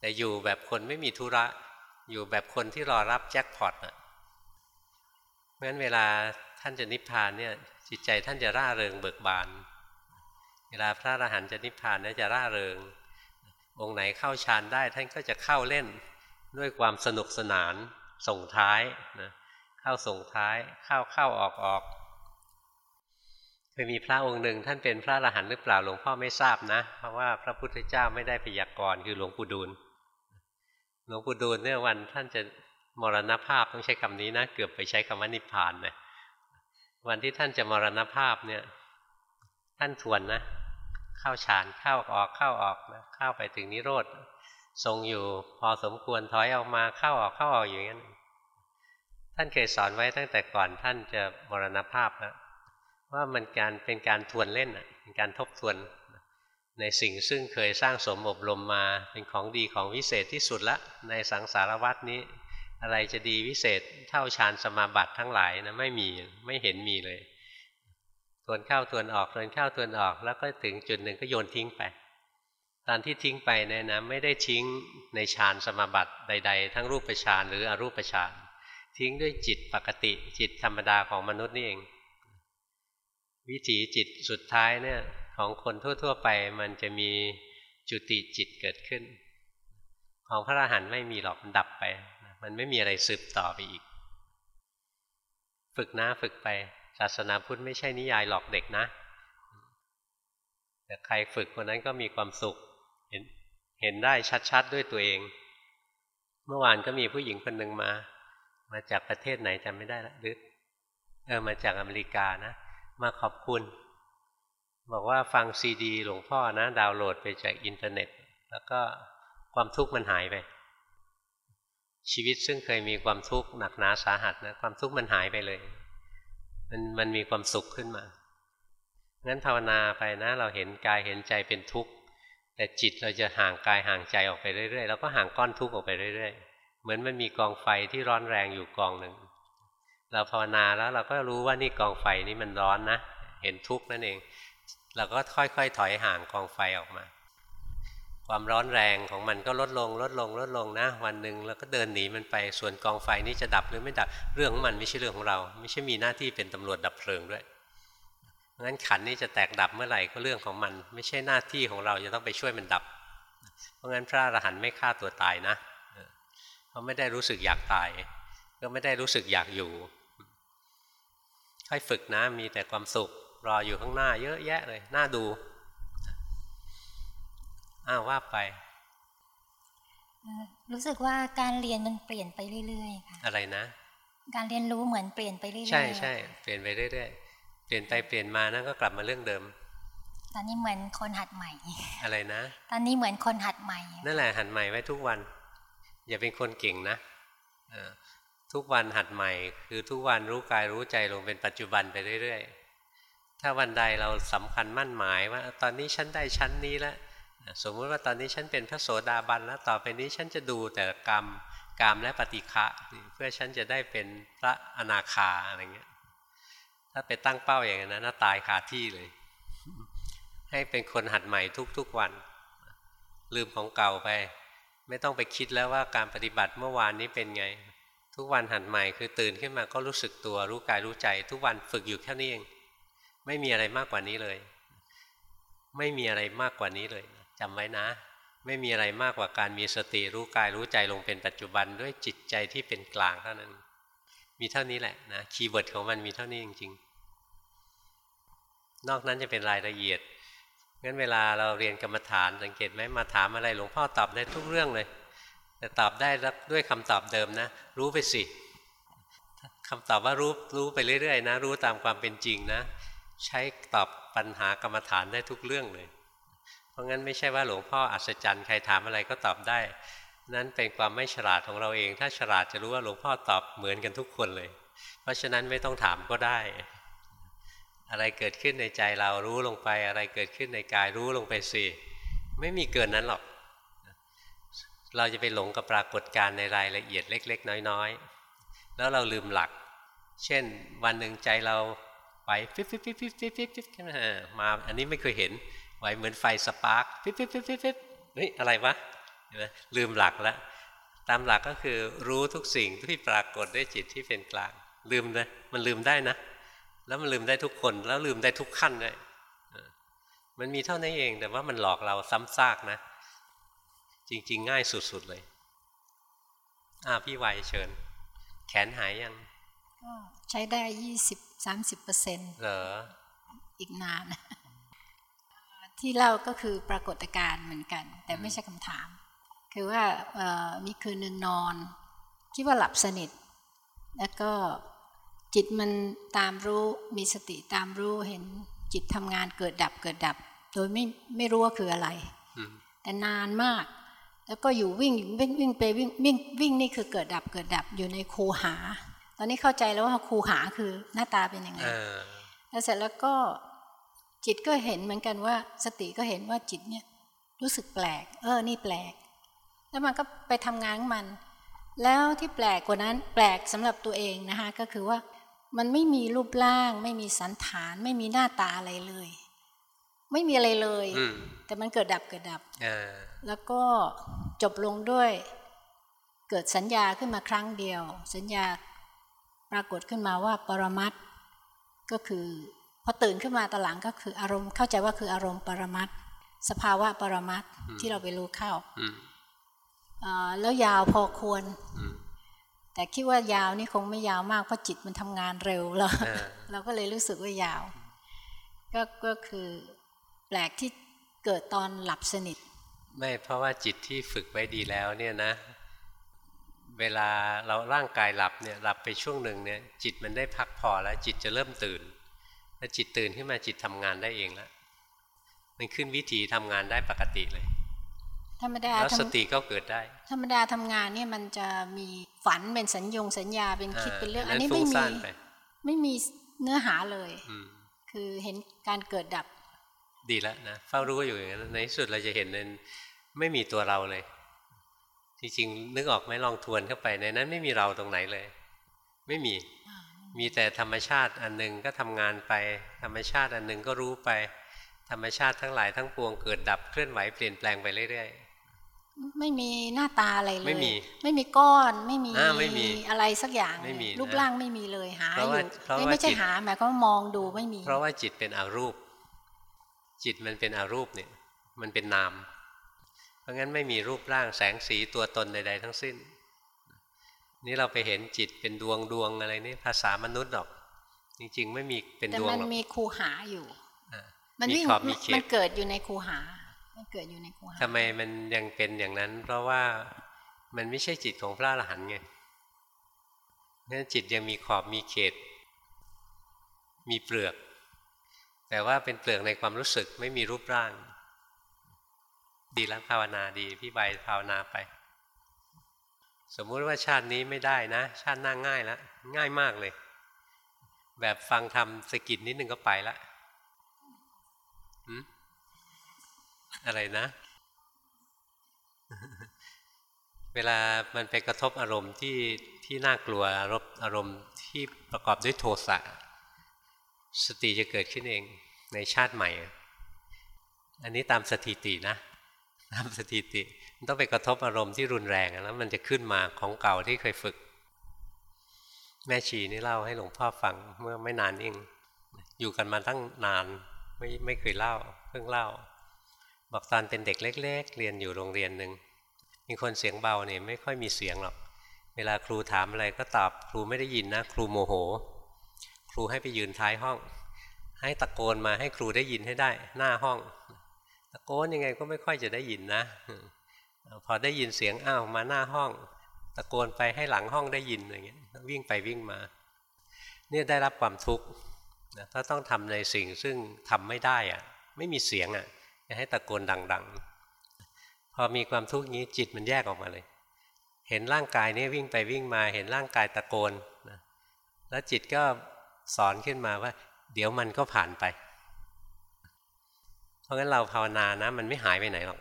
แต่อยู่แบบคนไม่มีธุระ อยู่แบบคนที่รอรับแจ็คพอตอะเพราะฉะนั้นเวลาท่านจะนิพพานเนี่ยจิตใจท่านจะร่าเริงเบิกบาน เวลาพระอรหันต์จะนิพพานเนี่ยจะร่าเริง องค์ไหนเข้าฌานได้ ท่านก็จะเข้าเล่นด้วยความสนุกสนานส่งท้ายนะเข้าส่งท้ายเข้าเข้าออกออกเคยมีพระองค์หนึ่งท่านเป็นพระอรหันต์หรือเปล่าหลวงพ่อไม่ทราบนะ เพราะว่าพระพุทธเจ้าไม่ได้พยากรณ์คือหลวงปู่ดูลหลวงปู่ดูลเนี่ยวันท่านจะมรณภาพต้องใช้คำนี้นะเกือบไปใช้คำว่านิพพานนะวันที่ท่านจะมรณภาพเนี่ย ท่านทวนนะ เข้าฌานเข้าออกเข้าออกนะเข้าไปถึงนิโรธทรงอยู่พอสมควรถอยออกมาเข้าออกเข้าออกอย่างนั้นท่านเคยสอนไว้ตั้งแต่ก่อนท่านจะมรณภาพแล้วว่ามันการเป็นการทวนเล่นเป็นการทบทวน ในสิ่งซึ่งเคยสร้างสมอบรมมาเป็นของดีของวิเศษที่สุดละในสังสารวัตนี้ อะไรจะดีวิเศษเท่าฌานสมาบัติทั้งหลายนะไม่มีไม่เห็นมีเลย วนเข้าทวนออกทวนเข้าทวนออก แล้วก็ถึงจุดหนึ่งก็โยนทิ้งไป ตอนที่ทิ้งไปเนี่ยนะไม่ได้ทิ้งในฌานสมาบัติใด ๆ ทั้งรูปฌานหรืออรูปฌานทิ้งด้วยจิตปกติจิตธรรมดาของมนุษย์นี่เอง วิถีจิตสุดท้ายเนี่ยของคนทั่ว ๆ ไปมันจะมีจุติจิตเกิดขึ้น ของพระอรหันต์ไม่มีหรอกมันดับไป มันไม่มีอะไรสืบต่อไปอีก ฝึกนะฝึกไปาสนาพุทธไม่ใช่นิยายหลอกเด็กนะ แต่ใครฝึกคนนั้นก็มีความสุข เห็นเห็นได้ชัดๆด้วยตัวเอง เมื่อวานก็มีผู้หญิงคนหนึ่งมา มาจากประเทศไหนจำไม่ได้ละหรือเออมาจากอเมริกานะ มาขอบคุณ บอกว่าฟังซีดีหลวงพ่อนะ ดาวน์โหลดไปจากอินเทอร์เน็ต แล้วก็ความทุกข์มันหายไป ชีวิตซึ่งเคยมีความทุกข์หนักหนาสาหัสนะความทุกข์มันหายไปเลย มันมันมีความสุขขึ้นมา งั้นภาวนาไปนะ เราเห็นกายเห็นใจเป็นทุกข์ แต่จิตเราจะห่างกายห่างใจออกไปเรื่อยๆแล้วก็ห่างก้อนทุกข์ออกไปเรื่อยๆ เหมือนมันมีกองไฟที่ร้อนแรงอยู่กองหนึ่ง เราภาวนาแล้วเราก็รู้ว่านี่กองไฟนี้มันร้อนนะ เห็นทุกข์นั่นเอง เราก็ค่อยๆ ถอยห่างกองไฟออกมา ความร้อนแรงของมันก็ลดลง ลดลง ลดลงนะ วันหนึ่งเราก็เดินหนีมันไปส่วนกองไฟนี้จะดับหรือไม่ดับเรื่องของมันไม่ใช่เรื่องของเรา ไม่ใช่มีหน้าที่เป็นตำรวจดับเพลิงด้วยงั้นขันนี้จะแตกดับเมื่อไหร่ก็เรื่องของมัน ไม่ใช่หน้าที่ของเราจะต้องไปช่วยมันดับ เพราะงั้นพระอรหันต์ไม่ฆ่าตัวตายนะเขาไม่ได้รู้สึกอยากตาย ก็ไม่ได้รู้สึกอยากอยู่ค่อยฝึกนะมีแต่ความสุขรออยู่ข้างหน้าเยอะแยะเลยน่าดู อ้าวว่าไป รู้สึกว่าการเรียนมันเปลี่ยนไปเรื่อยๆค่ะอะไรนะ การเรียนรู้เหมือนเปลี่ยนไปเรื่อยๆใช่ใช่เปลี่ยนไปเรื่อยๆเปลี่ยนไปเปลี่ยนมานั่นก็กลับมาเรื่องเดิม ตอนนี้เหมือนคนหัดใหม่ อะไรนะ ตอนนี้เหมือนคนหัดใหม่ นั่นแหละหัดใหม่ไว้ทุกวัน อย่าเป็นคนเก่งนะทุกวันหัดใหม่ คือทุกวันรู้กายรู้ใจลงเป็นปัจจุบันไปเรื่อย ๆ ถ้าวันใดเราสำคัญมั่นหมายว่า ตอนนี้ฉันได้ชั้นนี้แล้ว สมมติว่าตอนนี้ฉันเป็นพระโสดาบันแล้วต่อไปนี้ฉันจะดูแต่กรรมกรรมและปฏิฆะเพื่อฉันจะได้เป็นพระอนาคาอะไรเงี้ยถ้าไปตั้งเป้าอย่างนั้นนะตายคาที่เลย ให้เป็นคนหัดใหม่ทุกๆวัน ลืมของเก่าไป ไม่ต้องไปคิดแล้วว่าการปฏิบัติเมื่อวานนี้เป็นไง ทุกวันหัดใหม่คือตื่นขึ้นมาก็รู้สึกตัวรู้กายรู้ใจ ทุกวันฝึกอยู่แค่นี้เอง ไม่มีอะไรมากกว่านี้เลย ไม่มีอะไรมากกว่านี้เลย จำไว้นะ ไม่มีอะไรมากกว่าการมีสติรู้กายรู้ใจลงเป็นปัจจุบันด้วยจิตใจที่เป็นกลางเท่านั้น มีเท่านี้แหละนะ keyword ของมันมีเท่านี้จริง ๆ นอกนั้นจะเป็นรายละเอียดงั้นเวลาเราเรียนกรรมฐานสังเกตไหมมาถามอะไรหลวงพ่อตอบได้ทุกเรื่องเลย แต่ตอบได้ด้วยคำตอบเดิมนะ รู้ไปสิคำตอบว่ารู้รู้ไปเรื่อยๆนะ รู้ตามความเป็นจริงนะ ใช้ตอบปัญหากรรมฐานได้ทุกเรื่องเลย เพราะงั้นไม่ใช่ว่าหลวงพ่ออัศจรรย์ใครถามอะไรก็ตอบได้ นั้นเป็นความไม่ฉลาดของเราเอง ถ้าฉลาดจะรู้ว่าหลวงพ่อตอบเหมือนกันทุกคนเลย เพราะฉะนั้นไม่ต้องถามก็ได้ อะไรเกิดขึ้นในใจเรารู้ลงไป อะไรเกิดขึ้นในกายรู้ลงไปสิไม่มีเกินนั้นหรอก เราจะไปหลงกับปรากฏการณ์ในรายละเอียดเล็ก ๆ น้อยๆ แล้วเราลืมหลัก เช่น วันหนึ่งใจเราไปฟิบฟิบฟิบฟิบฟิบฟิบฟิบมา อันนี้ไม่เคยเห็น ไหวเหมือนไฟ spark ฟิบฟิบฟิบฟิบฟิบเฮ้ยอะไรวะลืมหลักแล้วตามหลักก็คือรู้ทุกสิ่งที่ปรากฏด้วยจิตที่เป็นกลาง ลืมนะมันลืมได้นะ แล้วมันลืมได้ทุกคนแล้วลืมได้ทุกขั้นด้วยมันมีเท่านั้นเองแต่ว่ามันหลอกเราซ้ำซากนะ จริง ๆ ง่ายสุด ๆ เลยอ่าพี่วัยเชิญ แขนหายยังก็ใช้ได้ยี่สิบสามสิบเปอร์เซ็นต์เหรออีกนาน ที่เล่าก็คือปรากฏการณ์เหมือนกัน แต่ไม่ใช่คำถาม คือว่ามีคืนหนึ่งนอน คิดว่าหลับสนิท แล้วก็จิตมันตามรู้มีสติตามรู้เห็นจิตทำงานเกิดดับเกิดดับ โดยไม่ไม่รู้ว่าคืออะไร แต่นานมาก แล้วก็อยู่วิ่งวิ่งวิ่งไปวิ่งวิ่งวิ่งนี่คือเกิดดับเกิดดับอยู่ในคูหา ตอนนี้เข้าใจแล้วว่าคูหาคือหน้าตาเป็นยังไงแล้วเสร็จแล้วก็ จิตก็เห็นเหมือนกันว่า สติก็เห็นว่าจิตเนี่ยรู้สึกแปลก เออ นี่แปลก แล้วมันก็ไปทำงานของมัน แล้วที่แปลกกว่านั้นแปลกสำหรับตัวเองนะคะ ก็คือว่ามันไม่มีรูปร่าง ไม่มีสันฐาน ไม่มีหน้าตาอะไรเลย ไม่มีอะไรเลย แต่มันเกิดดับเกิดดับแล้วก็จบลงด้วย เกิดสัญญาขึ้นมาครั้งเดียว สัญญาปรากฏขึ้นมาว่าปรมัตก็คือ พอตื่นขึ้นมาตหลังก็คืออารมณ์เข้าใจว่าคืออารมณ์ปรมัตสภาวะปรมัตที่เราไปรู้เข้าแล้วยาวพอควร แต่คิดว่ายาวนี่คงไม่ยาวมากเพราะจิตมันทำงานเร็วแล้วเราก็เลยรู้สึกว่ายาว ก็ก็คือแปลกที่เกิดตอนหลับสนิท ไม่เพราะว่าจิตที่ฝึกไว้ดีแล้วเนี่ยนะ เวลาเราร่างกายหลับเนี่ยหลับไปช่วงหนึ่งเนี่ยจิตมันได้พักพอแล้วจิตจะเริ่มตื่น ถ้าจิตตื่นขึ้นมาจิตทำงานได้เองแล้วมันขึ้นวิถีทำงานได้ปกติเลย ธรรมดาแล้วสติก็เกิดได้ ธรรมดาทำงานเนี่ยมันจะมีฝันเป็นสัญญงสัญญาเป็นคิดเป็นเรื่อง อันนี้ไม่มีไม่มีเนื้อหาเลยคือเห็นการเกิดดับ ดีแล้วนะเฝ้ารู้อยู่อย่างนั้นในที่สุดเราจะเห็นนั้นไม่มีตัวเราเลย จริงๆนึกออกไหมลองทวนเข้าไปในนั้นไม่มีเราตรงไหนเลย ไม่มี มีแต่ธรรมชาติอันหนึ่งก็ทำงานไป ธรรมชาติอันหนึ่งก็รู้ไป ธรรมชาติทั้งหลายทั้งปวงเกิดดับเคลื่อนไหวเปลี่ยนแปลงไปเรื่อยๆ ไม่มีหน้าตาอะไรเลย ไม่มีไม่มีก้อนไม่มีไม่มีอะไรสักอย่างไม่มีรูปร่างไม่มีเลยหาอยู่ไม่ใช่หาหมายความมองดูไม่มี เพราะว่าจิตเป็นอารูป จิตมันเป็นอารูปเนี่ย มันเป็นนาม เพราะงั้นไม่มีรูปร่างแสงสีตัวตนใดๆทั้งสิ้น นี่เราไปเห็นจิตเป็นดวงดวงอะไรนี่ภาษามนุษย์หรอก จริง ๆ ไม่มีเป็นดวงหรอกแต่มันมีคูหาอยู่มันวิ่งมันเกิดอยู่ในคูหา มันเกิดอยู่ในคูหาทำไมมันยังเป็นอย่างนั้น เพราะว่ามันไม่ใช่จิตของพระอรหันต์ไงนั้นจิตยังมีขอบมีเขต มีเปลือก แต่ว่าเป็นเปลือกในความรู้สึกไม่มีรูปร่าง ดีแล้วภาวนาดีพี่ใบภาวนาไป สมมุติว่าชาตินี้ไม่ได้นะ ชาติหน้าง่ายแล้วง่ายมากเลย แบบฟังทำสกิดนิดนึงก็ไปละอะไรนะ เวลามันไปกระทบอารมณ์ที่ที่น่ากลัวอารมณ์อารมณ์ที่ประกอบด้วยโทสะสติจะเกิดขึ้นเองในชาติใหม่ อันนี้ตามสถิตินะ ตามสถิติ ต้องไปกระทบอารมณ์ที่รุนแรงแล้วมันจะขึ้นมาของเก่าที่เคยฝึก แม่ชีนี่เล่าให้หลวงพ่อฟังเมื่อไม่นานเองอยู่กันมาตั้งนานไม่ไม่เคยเล่า เพิ่งเล่า บอกตอนเป็นเด็กเล็ก ๆ เรียนอยู่โรงเรียนหนึ่งมีคนเสียงเบาเนี่ยไม่ค่อยมีเสียงหรอก เวลาครูถามอะไรก็ตอบครูไม่ได้ยินนะ ครูโมโห ครูให้ไปยืนท้ายห้อง ให้ตะโกนมาให้ครูได้ยินให้ได้ หน้าห้อง ตะโกนยังไงก็ไม่ค่อยจะได้ยินนะ พอได้ยินเสียงอ้าวมาหน้าห้อง ตะโกนไปให้หลังห้องได้ยินอย่างเงี้ยวิ่งไปวิ่งมาเนี่ยได้รับความทุกข์นะถ้าต้องทำในสิ่งซึ่งทำไม่ได้อะไม่มีเสียงอะจะให้ตะโกนดัง ๆ พอมีความทุกข์นี้จิตมันแยกออกมาเลย เห็นร่างกายนี้วิ่งไปวิ่งมาเห็นร่างกายตะโกนนะแล้วจิตก็สอนขึ้นมาว่า เดี๋ยวมันก็ผ่านไป เพราะงั้นเราภาวนานะ มันไม่หายไปไหนหรอก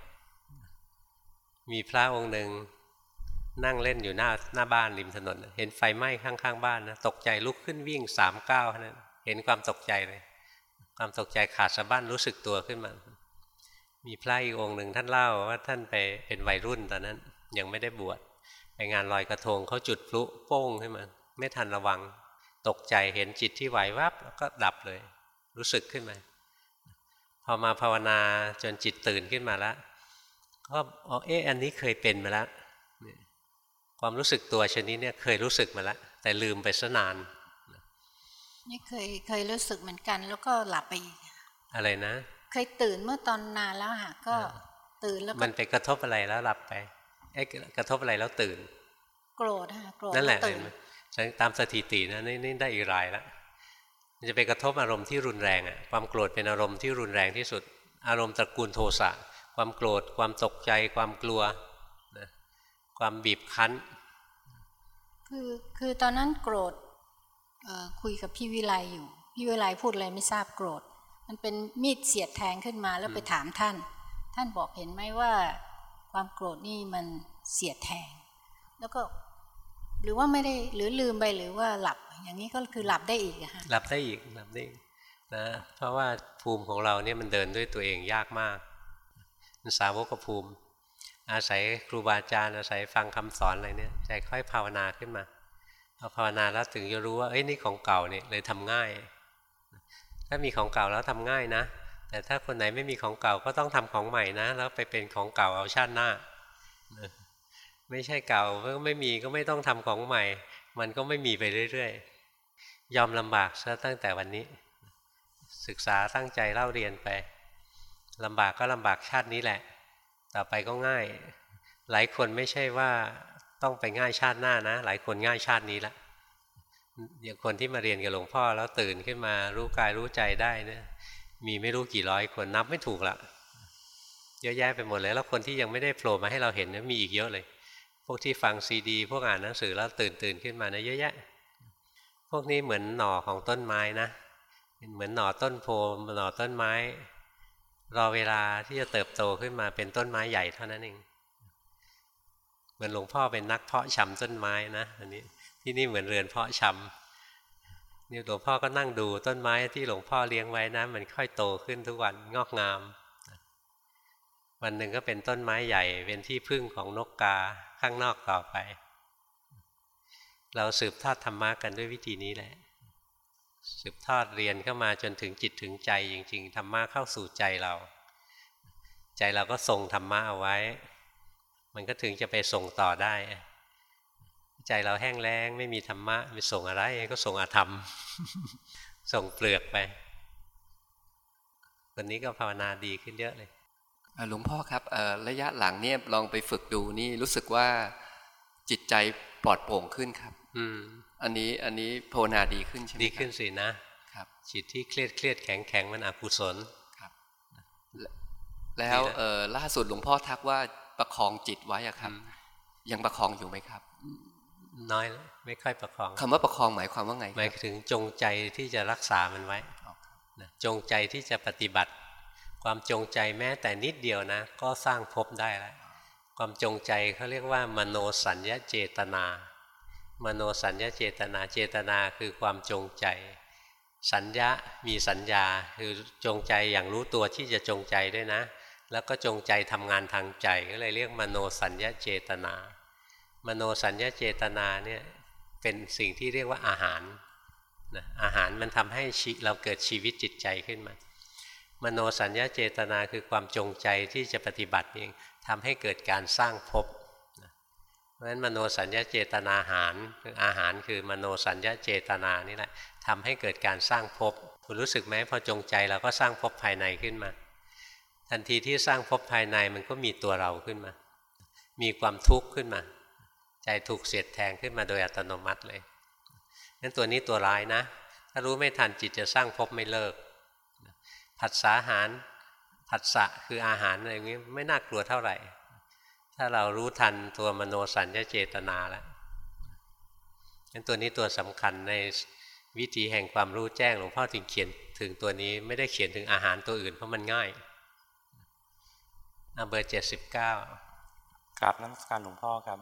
มีพระองค์หนึ่งนั่งเล่นอยู่หน้าหน้าบ้านริมถนน เห็นไฟไหม้ข้างๆบ้านนะตกใจลุกขึ้นวิ่งสามก้าวนั้นเห็นความตกใจเลย ความตกใจขาดสะบั้นรู้สึกตัวขึ้นมา มีพระอีกองค์หนึ่งท่านเล่าว่าท่านไปเป็นวัยรุ่นตอนนั้น ยังไม่ได้บวชไปงานลอยกระทงเขาจุดพลุโป้งขึ้นมาไม่ทันระวัง ตกใจเห็นจิตที่ไหววับแล้วก็ดับเลย รู้สึกขึ้นมา พอมาภาวนาจนจิตตื่นขึ้นมาแล้ว ก็อ๋อเอ๊ะอันนี้เคยเป็นมาแล้วความรู้สึกตัวชนิดนี้เคยรู้สึกมาแล้วแต่ลืมไปซะนานนี่เคยเคยรู้สึกเหมือนกัน แล้วก็หลับไปอีกอะไรนะ เคยตื่นเมื่อตอนนานแล้วค่ะก็ตื่นแล้วมันไปกระทบอะไรแล้วหลับไปไอ้กระทบอะไรแล้วตื่น โกรธค่ะโกรธนั่นแหละตื่นตามสถิตินะนี่นี่ได้อีกรายแล้วมันจะไปกระทบอารมณ์ที่รุนแรงอะความโกรธเป็นอารมณ์ที่รุนแรงที่สุด อารมณ์ตระกูลโทสะ ความโกรธ ความตกใจ ความกลัวนะความบีบคั้น คือคือตอนนั้นโกรธคุยกับพี่วิไลอยู่ พี่วิไลพูดอะไรไม่ทราบโกรธ มันเป็นมีดเสียดแทงขึ้นมาแล้วไปถามท่าน ท่านบอกเห็นไหมว่าความโกรธนี่มันเสียดแทง แล้วก็หรือว่าไม่ได้หรือลืมไปหรือว่าหลับ อย่างนี้ก็คือหลับได้อีกอะฮะหลับได้อีกหลับได้อีกนะเพราะว่าภูมิของเราเนี่ยมันเดินด้วยตัวเองยากมากมัน สาวกภูมิ อาศัยครูบาอาจารย์อาศัยฟังคำสอนอะไรเนี่ยใจค่อยภาวนาขึ้นมาพอภาวนาแล้วถึงจะรู้ว่าเอ้ยนี่ของเก่าเนี่ยเลยทำง่าย ถ้ามีของเก่าแล้วทำง่ายนะ แต่ถ้าคนไหนไม่มีของเก่าก็ต้องทำของใหม่นะ แล้วไปเป็นของเก่าเอาชาติหน้า ไม่ใช่เก่าเพิ่งไม่มีก็ไม่ต้องทำของใหม่ มันก็ไม่มีไปเรื่อยๆ ยอมลำบากซะตั้งแต่วันนี้ ศึกษาตั้งใจเล่าเรียนไป ลำบากก็ลำบากชาตินี้แหละ ต่อไปก็ง่าย หลายคนไม่ใช่ว่าต้องไปง่ายชาติหน้านะ หลายคนง่ายชาตินี้ละอย่างคนที่มาเรียนกับหลวงพ่อแล้วตื่นขึ้นมารู้กายรู้ใจได้เนี่ยมีไม่รู้กี่ร้อยคนนับไม่ถูกละเยอะแยะไปหมดเลยแล้วคนที่ยังไม่ได้โผล่มาให้เราเห็นเนี่ยมีอีกเยอะเลย พวกที่ฟังซีดี พวกอ่านหนังสือแล้วตื่นตื่นขึ้นมานะเยอะแยะ พวกนี้เหมือนหน่อของต้นไม้นะเหมือนหน่อต้นโพหน่อต้นไม้ รอเวลาที่จะเติบโตขึ้นมาเป็นต้นไม้ใหญ่เท่านั้นเองเหมือนหลวงพ่อเป็นนักเพาะชำต้นไม้นะอันนี้ที่นี่เหมือนเรือนเพาะชำนี่หลวงพ่อก็นั่งดูต้นไม้ที่หลวงพ่อเลี้ยงไว้นะมันค่อยโตขึ้นทุกวันงอกงาม วันหนึ่งก็เป็นต้นไม้ใหญ่เป็นที่พึ่งของนกกาข้างนอกต่อไป เราสืบทอดธรรมะกันด้วยวิธีนี้แหละ สืบทอดเรียนเข้ามาจนถึงจิตถึงใจจริงๆธรรมะเข้าสู่ใจเรา ใจเราก็ส่งธรรมะเอาไว้ มันก็ถึงจะไปส่งต่อได้ ใจเราแห้งแล้งไม่มีธรรมะไปส่งอะไรก็ส่งอาธรรม ส่งเปลือกไปคนนี้ก็ภาวนาดีขึ้นเยอะเลยหลวงพ่อครับระยะหลังเนี่ยลองไปฝึกดูนี่รู้สึกว่าจิตใจปลอดโปร่งขึ้นครับ อืม อันนี้อันนี้ภาวนาดีขึ้นใช่ไหมดีขึ้นสินะครับจิตที่เครียดเครียดแข็งแข็งมันอกุศลครับ แล้วเออล่าสุดหลวงพ่อทักว่าประคองจิตไว้อะครับ ยังประคองอยู่ไหมครับ น้อยแล้วไม่ค่อยประคองคำว่าประคองหมายความว่าไงหมายถึงจงใจที่จะรักษามันไว้นะจงใจที่จะปฏิบัติ ความจงใจแม้แต่นิดเดียวนะ ก็สร้างภพได้แล้วความจงใจเขาเรียกว่ามโนสัญญาเจตนา มโนสัญญาเจตนาเจตนาคือความจงใจ สัญญามีสัญญาคือจงใจอย่างรู้ตัวที่จะจงใจด้วยนะ แล้วก็จงใจทำงานทางใจก็เลยเรียกมโนสัญญาเจตนา มโนสัญญาเจตนาเนี่ยเป็นสิ่งที่เรียกว่าอาหารนะอาหารมันทำให้เราเกิดชีวิตจิตใจขึ้นมา มโนสัญญาเจตนาคือความจงใจที่จะปฏิบัติเองทำให้เกิดการสร้างภพ ราะฉะนั้นมโนสัญญาเจตนาอาหารคืออาหารคือมโนสัญญาเจตนานี่แหละทำให้เกิดการสร้างภพคุณรู้สึกไหมพอจงใจเราก็สร้างภพภายในขึ้นมา ทันทีที่สร้างภพภายในมันก็มีตัวเราขึ้นมา มีความทุกข์ขึ้นมา ใจถูกเสียดแทงขึ้นมาโดยอัตโนมัติเลยนั้นตัวนี้ตัวร้ายนะ ถ้ารู้ไม่ทันจิตจะสร้างภพไม่เลิก ผัสสาหารผัสสะคืออาหารอะไรอย่างนี้ไม่น่ากลัวเท่าไหร่ ถ้าเรารู้ทันตัวมโนสัญญาเจตนาแล้วนั้นตัวนี้ตัวสำคัญในวิธีแห่งความรู้แจ้งหลวงพ่อถึงเขียนถึงตัวนี้ไม่ได้เขียนถึงอาหารตัวอื่นเพราะมันง่ายเบอร์เจ็ดสิบเก้ากราบนักการหลวงพ่อครับ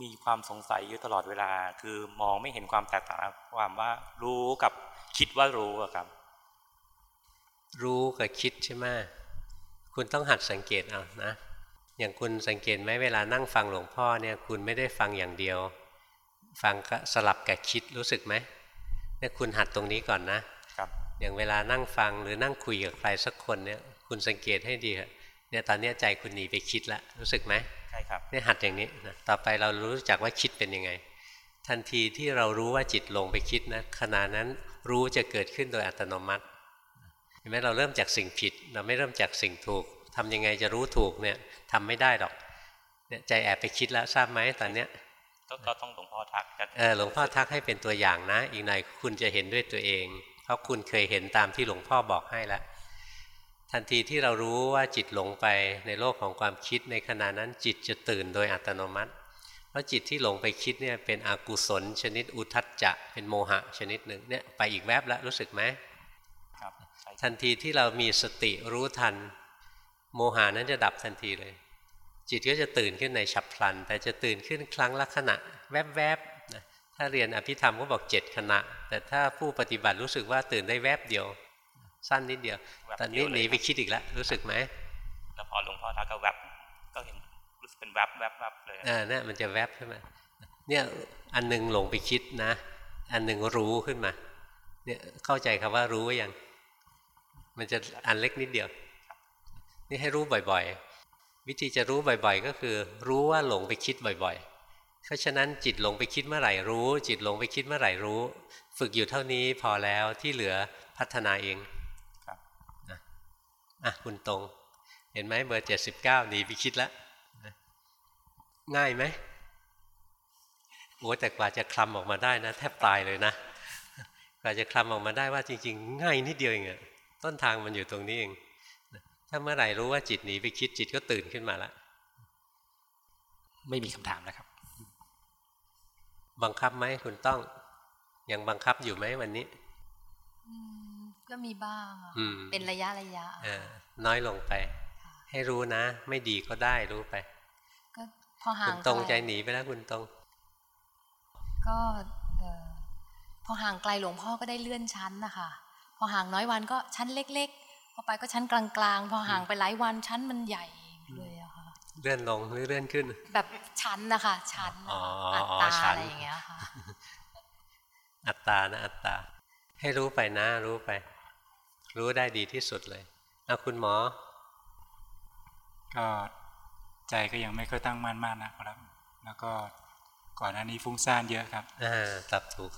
มีความสงสัยอยู่ตลอดเวลา คือมองไม่เห็นความแตกต่างความว่ารู้กับคิดว่ารู้ครับ รู้กับคิดใช่ไหมคุณต้องหัดสังเกตเอานะ อย่างคุณสังเกตไหมเวลานั่งฟังหลวงพ่อเนี่ยคุณไม่ได้ฟังอย่างเดียว ฟังก็สลับกับคิดรู้สึกไหมเนี่ยคุณหัดตรงนี้ก่อนนะครับ อย่างเวลานั่งฟังหรือนั่งคุยกับใครสักคนเนี่ยคุณสังเกตให้ดีเนี่ยตอนนี้ใจคุณหนีไปคิดแล้วรู้สึกไหมใช่ครับเนี่ยหัดอย่างนี้นะต่อไปเรารู้จักว่าคิดเป็นยังไง ทันทีที่เรารู้ว่าจิตลงไปคิดนะขณะนั้นรู้จะเกิดขึ้นโดยอัตโนมัติเห็นไหมเราเริ่มจากสิ่งผิด เราไม่เริ่มจากสิ่งถูก ทำยังไงจะรู้ถูกเนี่ยทำไม่ได้หรอกเนี่ยใจแอบไปคิดแล้วทราบไหมตอนเนี้ยก็ต้องหลวงพ่อทักเออหลวงพ่อทักให้เป็นตัวอย่างนะ อีกหน่อยคุณจะเห็นด้วยตัวเอง เพราะคุณเคยเห็นตามที่หลวงพ่อบอกให้แล้วทันทีที่เรารู้ว่าจิตหลงไปในโลกของความคิดในขณะนั้นจิตจะตื่นโดยอัตโนมัติ เพราะจิตที่หลงไปคิดเนี่ยเป็นอกุศล ชนิดอุทัจจะเป็นโมหะชนิดหนึ่งเนี่ยไปอีกแวบแล้วรู้สึกไหมครับทันทีที่เรามีสติรู้ทัน โมหานั้นจะดับทันทีเลย จิตก็จะตื่นขึ้นในฉับพลัน แต่จะตื่นขึ้นครั้งละขณะ แวบๆนะถ้าเรียนอภิธรรมก็บอกเจ็ดขณะ แต่ถ้าผู้ปฏิบัติรู้สึกว่าตื่นได้แวบเดียว สั้นนิดเดียว ตอนนี้หนีไปคิดอีกแล้วรู้สึกไหมแล้วพอหลวงพ่อทักก็แวบก็เห็นรู้สึกเป็นแวบแวบแวบเลยอ่าเนี่ยมันจะแวบขึ้นมาเนี่ยอันนึงหลงไปคิดนะ อันนึงรู้ขึ้นมา เนี่ยเข้าใจคำว่ารู้ยังมันจะอันเล็กนิดเดียว นี่ให้รู้บ่อยๆ วิธีจะรู้บ่อยๆ ก็คือ รู้ว่าหลงไปคิดบ่อยๆ เพราะฉะนั้นจิตหลงไปคิดเมื่อไหร่รู้ จิตหลงไปคิดเมื่อไหร่รู้ ฝึกอยู่เท่านี้พอแล้วที่เหลือพัฒนาเองอะคุณตรง เห็นไหมเบอร์เจ็ดสิบเก้าหนีไปคิดแล้วง่ายไหมโอ้แต่กว่าจะคลำออกมาได้นะ แทบตายเลยนะ กว่าจะคลำออกมาได้ว่าจริง ๆ ง่ายนิดเดียวเองต้นทางมันอยู่ตรงนี้เอง ถ้าเมื่อไหร่รู้ว่าจิตหนีไปคิดจิตก็ตื่นขึ้นมาแล้วไม่มีคำถามนะครับ บังคับไหมคุณต้อง ยังบังคับอยู่ไหมวันนี้ก็มีบ้างเป็นระยะระยะน้อยลงไป ให้รู้นะ ไม่ดีก็ได้รู้ไป ก็พอห่างตรงใจหนีไปแล้วคุณตรง ก็พอห่างไกลหลวงพ่อก็ได้เลื่อนชั้นนะคะพอห่างน้อยวันก็ชั้นเล็ก ๆ พอไปก็ชั้นกลางๆ พอห่างไปหลายวันชั้นมันใหญ่เลยอะค่ะเลื่อนลงหรือเลื่อนขึ้น แบบชั้นนะคะชั้นอัตตาอะไรอย่างเงี้ยค่ะอัตตานะอัตตา ให้รู้ไปนะรู้ไป รู้ได้ดีที่สุดเลยเอาคุณหมอ ก็ใจก็ยังไม่ค่อยตั้งมั่นมากนะครับ แล้วก็ก่อนหน้านี้ฟุ้งซ่านเยอะครับอ่าตับถูก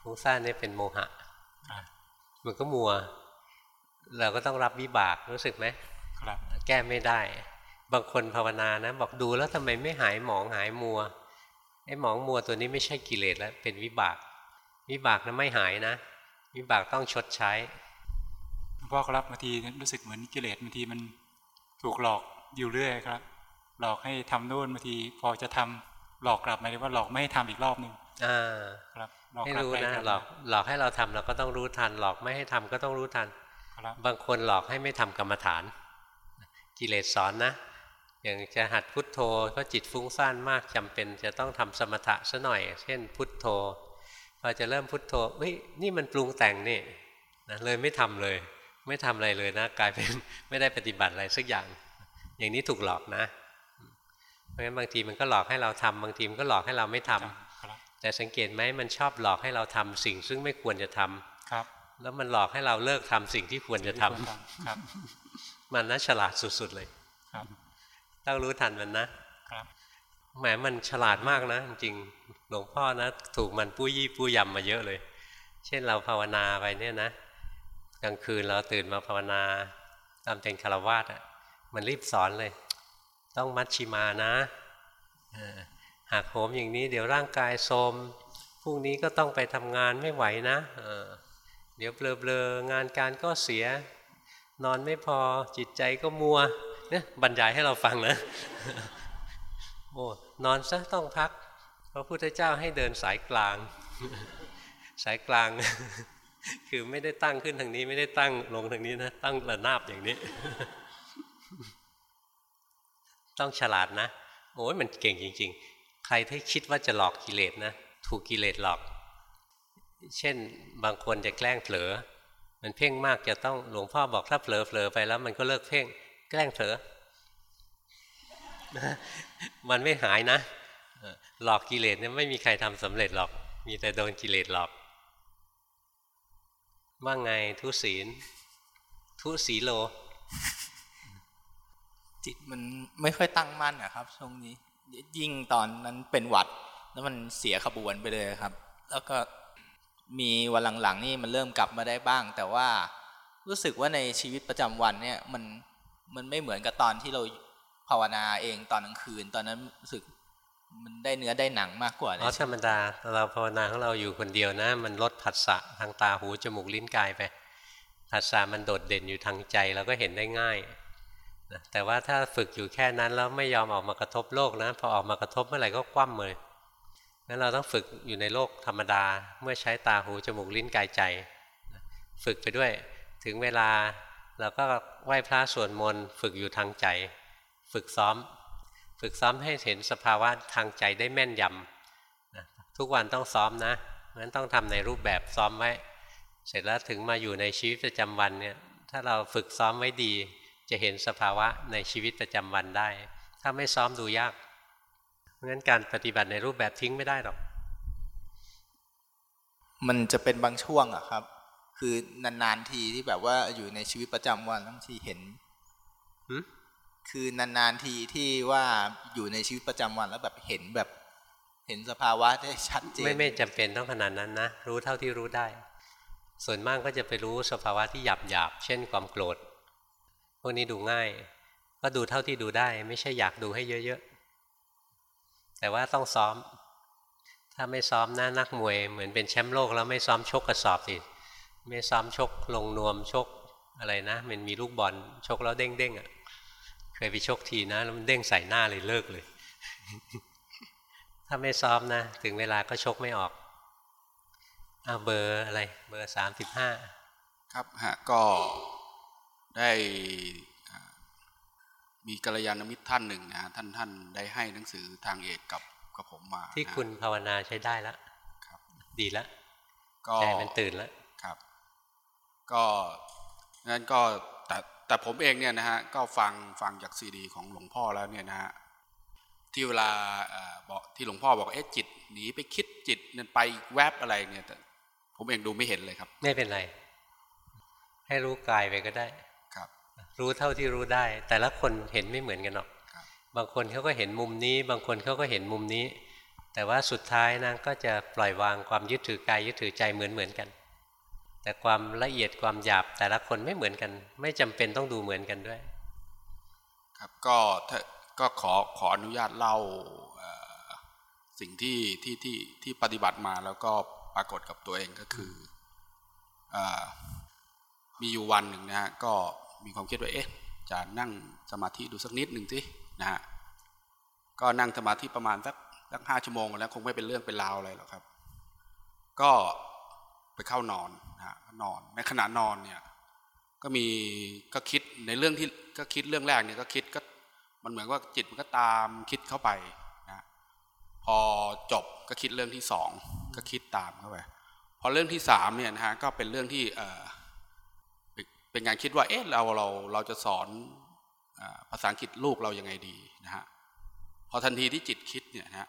ฟุ้งซ่านนี่เป็นโมหะมันก็มัว เราก็ต้องรับวิบากรู้สึกไหมครับแก้ไม่ได้ บางคนภาวนานะ บอกดูแล้วทำไมไม่หายหมองหายมัวไอ้หมองมัวตัวนี้ไม่ใช่กิเลสแล้วเป็นวิบาก วิบากนะไม่หายนะ วิบากต้องชดใช้พ่อครับบางทีรู้สึกเหมือนกิเลสบางทีมันถูกหลอกอยู่เรื่อยครับ หลอกให้ทำนู่นบางทีพอจะทำหลอกกลับหมายถึงว่าหลอกไม่ให้ทำอีกรอบหนึ่งอ่าครับให้รู้นะหลอกหลอกให้เราทำเราก็ต้องรู้ทัน หลอกไม่ให้ทำก็ต้องรู้ทันครั บบางคนหลอกให้ไม่ทำกรรมฐาน กิเลสสอนนะ อย่างจะหัดพุทโธก็จิตฟุ้งซ่านมากจำเป็นจะต้องทำสมถะซะหน่อย เช่น พุทโธพอจะเริ่มพุทโธเฮ้ยนี่มันปรุงแต่งนี่นะเลยไม่ทำเลย ไม่ทำอะไรเลยนะกลายเป็นไม่ได้ปฏิบัติอะไรสักอย่าง อย่างนี้ถูกหลอกนะ เพราะฉะนั้นบางทีมันก็หลอกให้เราทำบางทีมันก็หลอกให้เราไม่ทำแต่สังเกตไหมมันชอบหลอกให้เราทำสิ่งซึ่งไม่ควรจะทำครับ แล้วมันหลอกให้เราเลิกทำสิ่งที่ควรจะทำครับมันน่าฉลาดสุดๆเลยครับต้องรู้ทันมันนะครับแหมมันฉลาดมากนะ จริงๆหลวงพ่อนะ ถูกมันปู้ยี่ปู้ยำมาเยอะเลย เช่นเราภาวนาไปเนี่ยนะกลางคืนเราตื่นมาภาวนาตามเป็นคารวาสอะมันรีบสอนเลย ต้องมัดชิมานะหากโหมอย่างนี้เดี๋ยวร่างกายโทรมพรุ่งนี้ก็ต้องไปทำงานไม่ไหวนะ เดี๋ยวเบลอๆงานการก็เสีย นอนไม่พอจิตใจก็มัวเนี่ยบรรยายให้เราฟังนะโอ้นอนซะต้องพัก พระพุทธเจ้าให้เดินสายกลาง สายกลาง คือไม่ได้ตั้งขึ้นทางนี้ ไม่ได้ตั้งลงทางนี้นะตั้งระนาบอย่างนี้ ต้องฉลาดนะโอ้ยมันเก่งจริง ๆ ใครที่คิดว่าจะหลอกกิเลสนะถูกกิเลสหลอก เช่นบางคนจะแกล้งเผลอ มันเพ่งมากจะต้องหลวงพ่อบอกถ้าเผลอเผลอไปแล้ว มันก็เลิกเพ่ง แกล้งเผลอ มันไม่หายนะ หลอกกิเลสเนี่ยไม่มีใครทำสำเร็จหรอก มีแต่โดนกิเลสหลอก ว่าไงทุศีล ทุศีโล จิตมันไม่ค่อยตั้งมั่นอะครับช่วงนี้ ยิ่งตอนนั้นเป็นหวัด แล้วมันเสียขบวนไปเลยครับ แล้วก็ มีวันหลังๆนี่มันเริ่มกลับมาได้บ้าง แต่ว่ารู้สึกว่าในชีวิตประจำวันเนี่ยมันมันไม่เหมือนกับตอนที่เราภาวนาเองตอนกลางคืน ตอนนั้นรู้สึกมันได้เนื้อได้หนังมากกว่าอ๋อธรรมดาเราภาวนาของเราอยู่คนเดียวนะ มันลดผัสสะทางตาหูจมูกลิ้นกายไปผัสสะมันโดดเด่นอยู่ทางใจเราก็เห็นได้ง่ายนะแต่ว่าถ้าฝึกอยู่แค่นั้นแล้วไม่ยอมออกมากระทบโลกนะพอออกมากระทบเมื่อไหร่ก็คว่ำเลย งั้นเราต้องฝึกอยู่ในโลกธรรมดา เมื่อใช้ตาหูจมูกลิ้นกายใจ ฝึกไปด้วย ถึงเวลาเราก็ไหว้พระสวดมนต์ฝึกอยู่ทางใจ ฝึกซ้อม ฝึกซ้อมให้เห็นสภาวะทางใจได้แม่นยำทุกวันต้องซ้อมนะงั้นต้องทำในรูปแบบซ้อมไว้ เสร็จแล้วถึงมาอยู่ในชีวิตประจำวันเนี่ยถ้าเราฝึกซ้อมไว้ดี จะเห็นสภาวะในชีวิตประจำวันได้ ถ้าไม่ซ้อมดูยาก งั้นการปฏิบัติในรูปแบบทิ้งไม่ได้หรอก มันจะเป็นบางช่วงอะครับ คือนานๆทีที่แบบว่าอยู่ในชีวิตประจำวันต้องที่เห็นคือนานๆทีที่ว่าอยู่ในชีวิตประจำวันแล้วแบบเห็นแบบ เห็นสภาวะได้ชัดเจนไม่ไม่จำเป็นต้องขนาดนั้นนะรู้เท่าที่รู้ได้ ส่วนมากก็จะไปรู้สภาวะที่หยาบหยาบเช่นความโกรธพวกนี้ดูง่าย ก็ดูเท่าที่ดูได้ ไม่ใช่อยากดูให้เยอะๆ แต่ว่าต้องซ้อม ถ้าไม่ซ้อมนะนักมวย เหมือนเป็นแชมป์โลกแล้วไม่ซ้อมชกกระสอบสิไม่ซ้อมชกลงนวมชกอะไรนะ มันมีลูกบอลชกแล้วเด้งๆอะเคยไปชกทีนะแล้วมันเด้งใส่หน้าเลยเลิกเลย ถ้าไม่ซ้อมนะ ถึงเวลาก็ชกไม่ออกเอาเบอร์อะไร เบอร์สามสิบห้าครับฮะก็ได้ มีกัลยาณมิตรท่านหนึ่งนะท่านท่านได้ให้หนังสือทางเอกกับกับผมมา ที่คุณภาวนาใช้ได้แล้วครับ ดีแล้วใจมันตื่นแล้วครับ ก็นั้นก็แต่แต่ผมเองเนี่ยนะฮะก็ฟังฟังจากซีดี ของหลวงพ่อแล้วเนี่ยนะฮะที่เวลาบอกที่หลวงพ่อบอกเอ๊ะจิตหนีไปคิดจิตนั่นไปแวบอะไรเนี่ยแต่ผมเองดูไม่เห็นเลยครับ ไม่เป็นไร ให้รู้กายไปก็ได้ค รับรู้เท่าที่รู้ได้ แต่ละคนเห็นไม่เหมือนกันหรอก บางคนเขาก็เห็นมุมนี้ บางคนเขาก็เห็นมุมนี้ แต่ว่าสุดท้ายนะก็จะปล่อยวางความยึดถือกายยึดถือใจเหมือนเหมือนกัน แต่ความละเอียดความหยาบแต่ละคนไม่เหมือนกัน ไม่จำเป็นต้องดูเหมือนกันด้วย ครับก็ก็ขอขออนุญาตเล่าสิ่งที่ที่ที่ที่ปฏิบัติมาแล้วก็ปรากฏกับตัวเองก็คืออมีอยู่วันหนึ่งนะฮะก็ มีความคิดว่าเอ๊ะจะนั่งสมาธิดูสักนิดหนึ่งสินะฮะก็นั่งสมาธิประมาณสักสักห้าชั่วโมงแล้วคงไม่เป็นเรื่องเป็นราวอะไรหรอกครับ ก็ไปเข้านอนนะนอนในขณะนอนเนี่ยก็มีก็คิดในเรื่องที่ก็คิดเรื่องแรกเนี่ยก็คิดก็มันเหมือนว่าจิตมันก็ตามคิดเข้าไปนะพอจบก็คิดเรื่องที่สองก็คิดตามเข้าไปพอเรื่องที่สามเนี่ยนะฮะก็เป็นเรื่องที่เออ เป็นการคิดว่า เอ๊ะเราเราเราจะสอนภาษาอังกฤษลูกเรายังไงดีนะฮะพอทันทีที่จิตคิดเนี่ยนะฮะ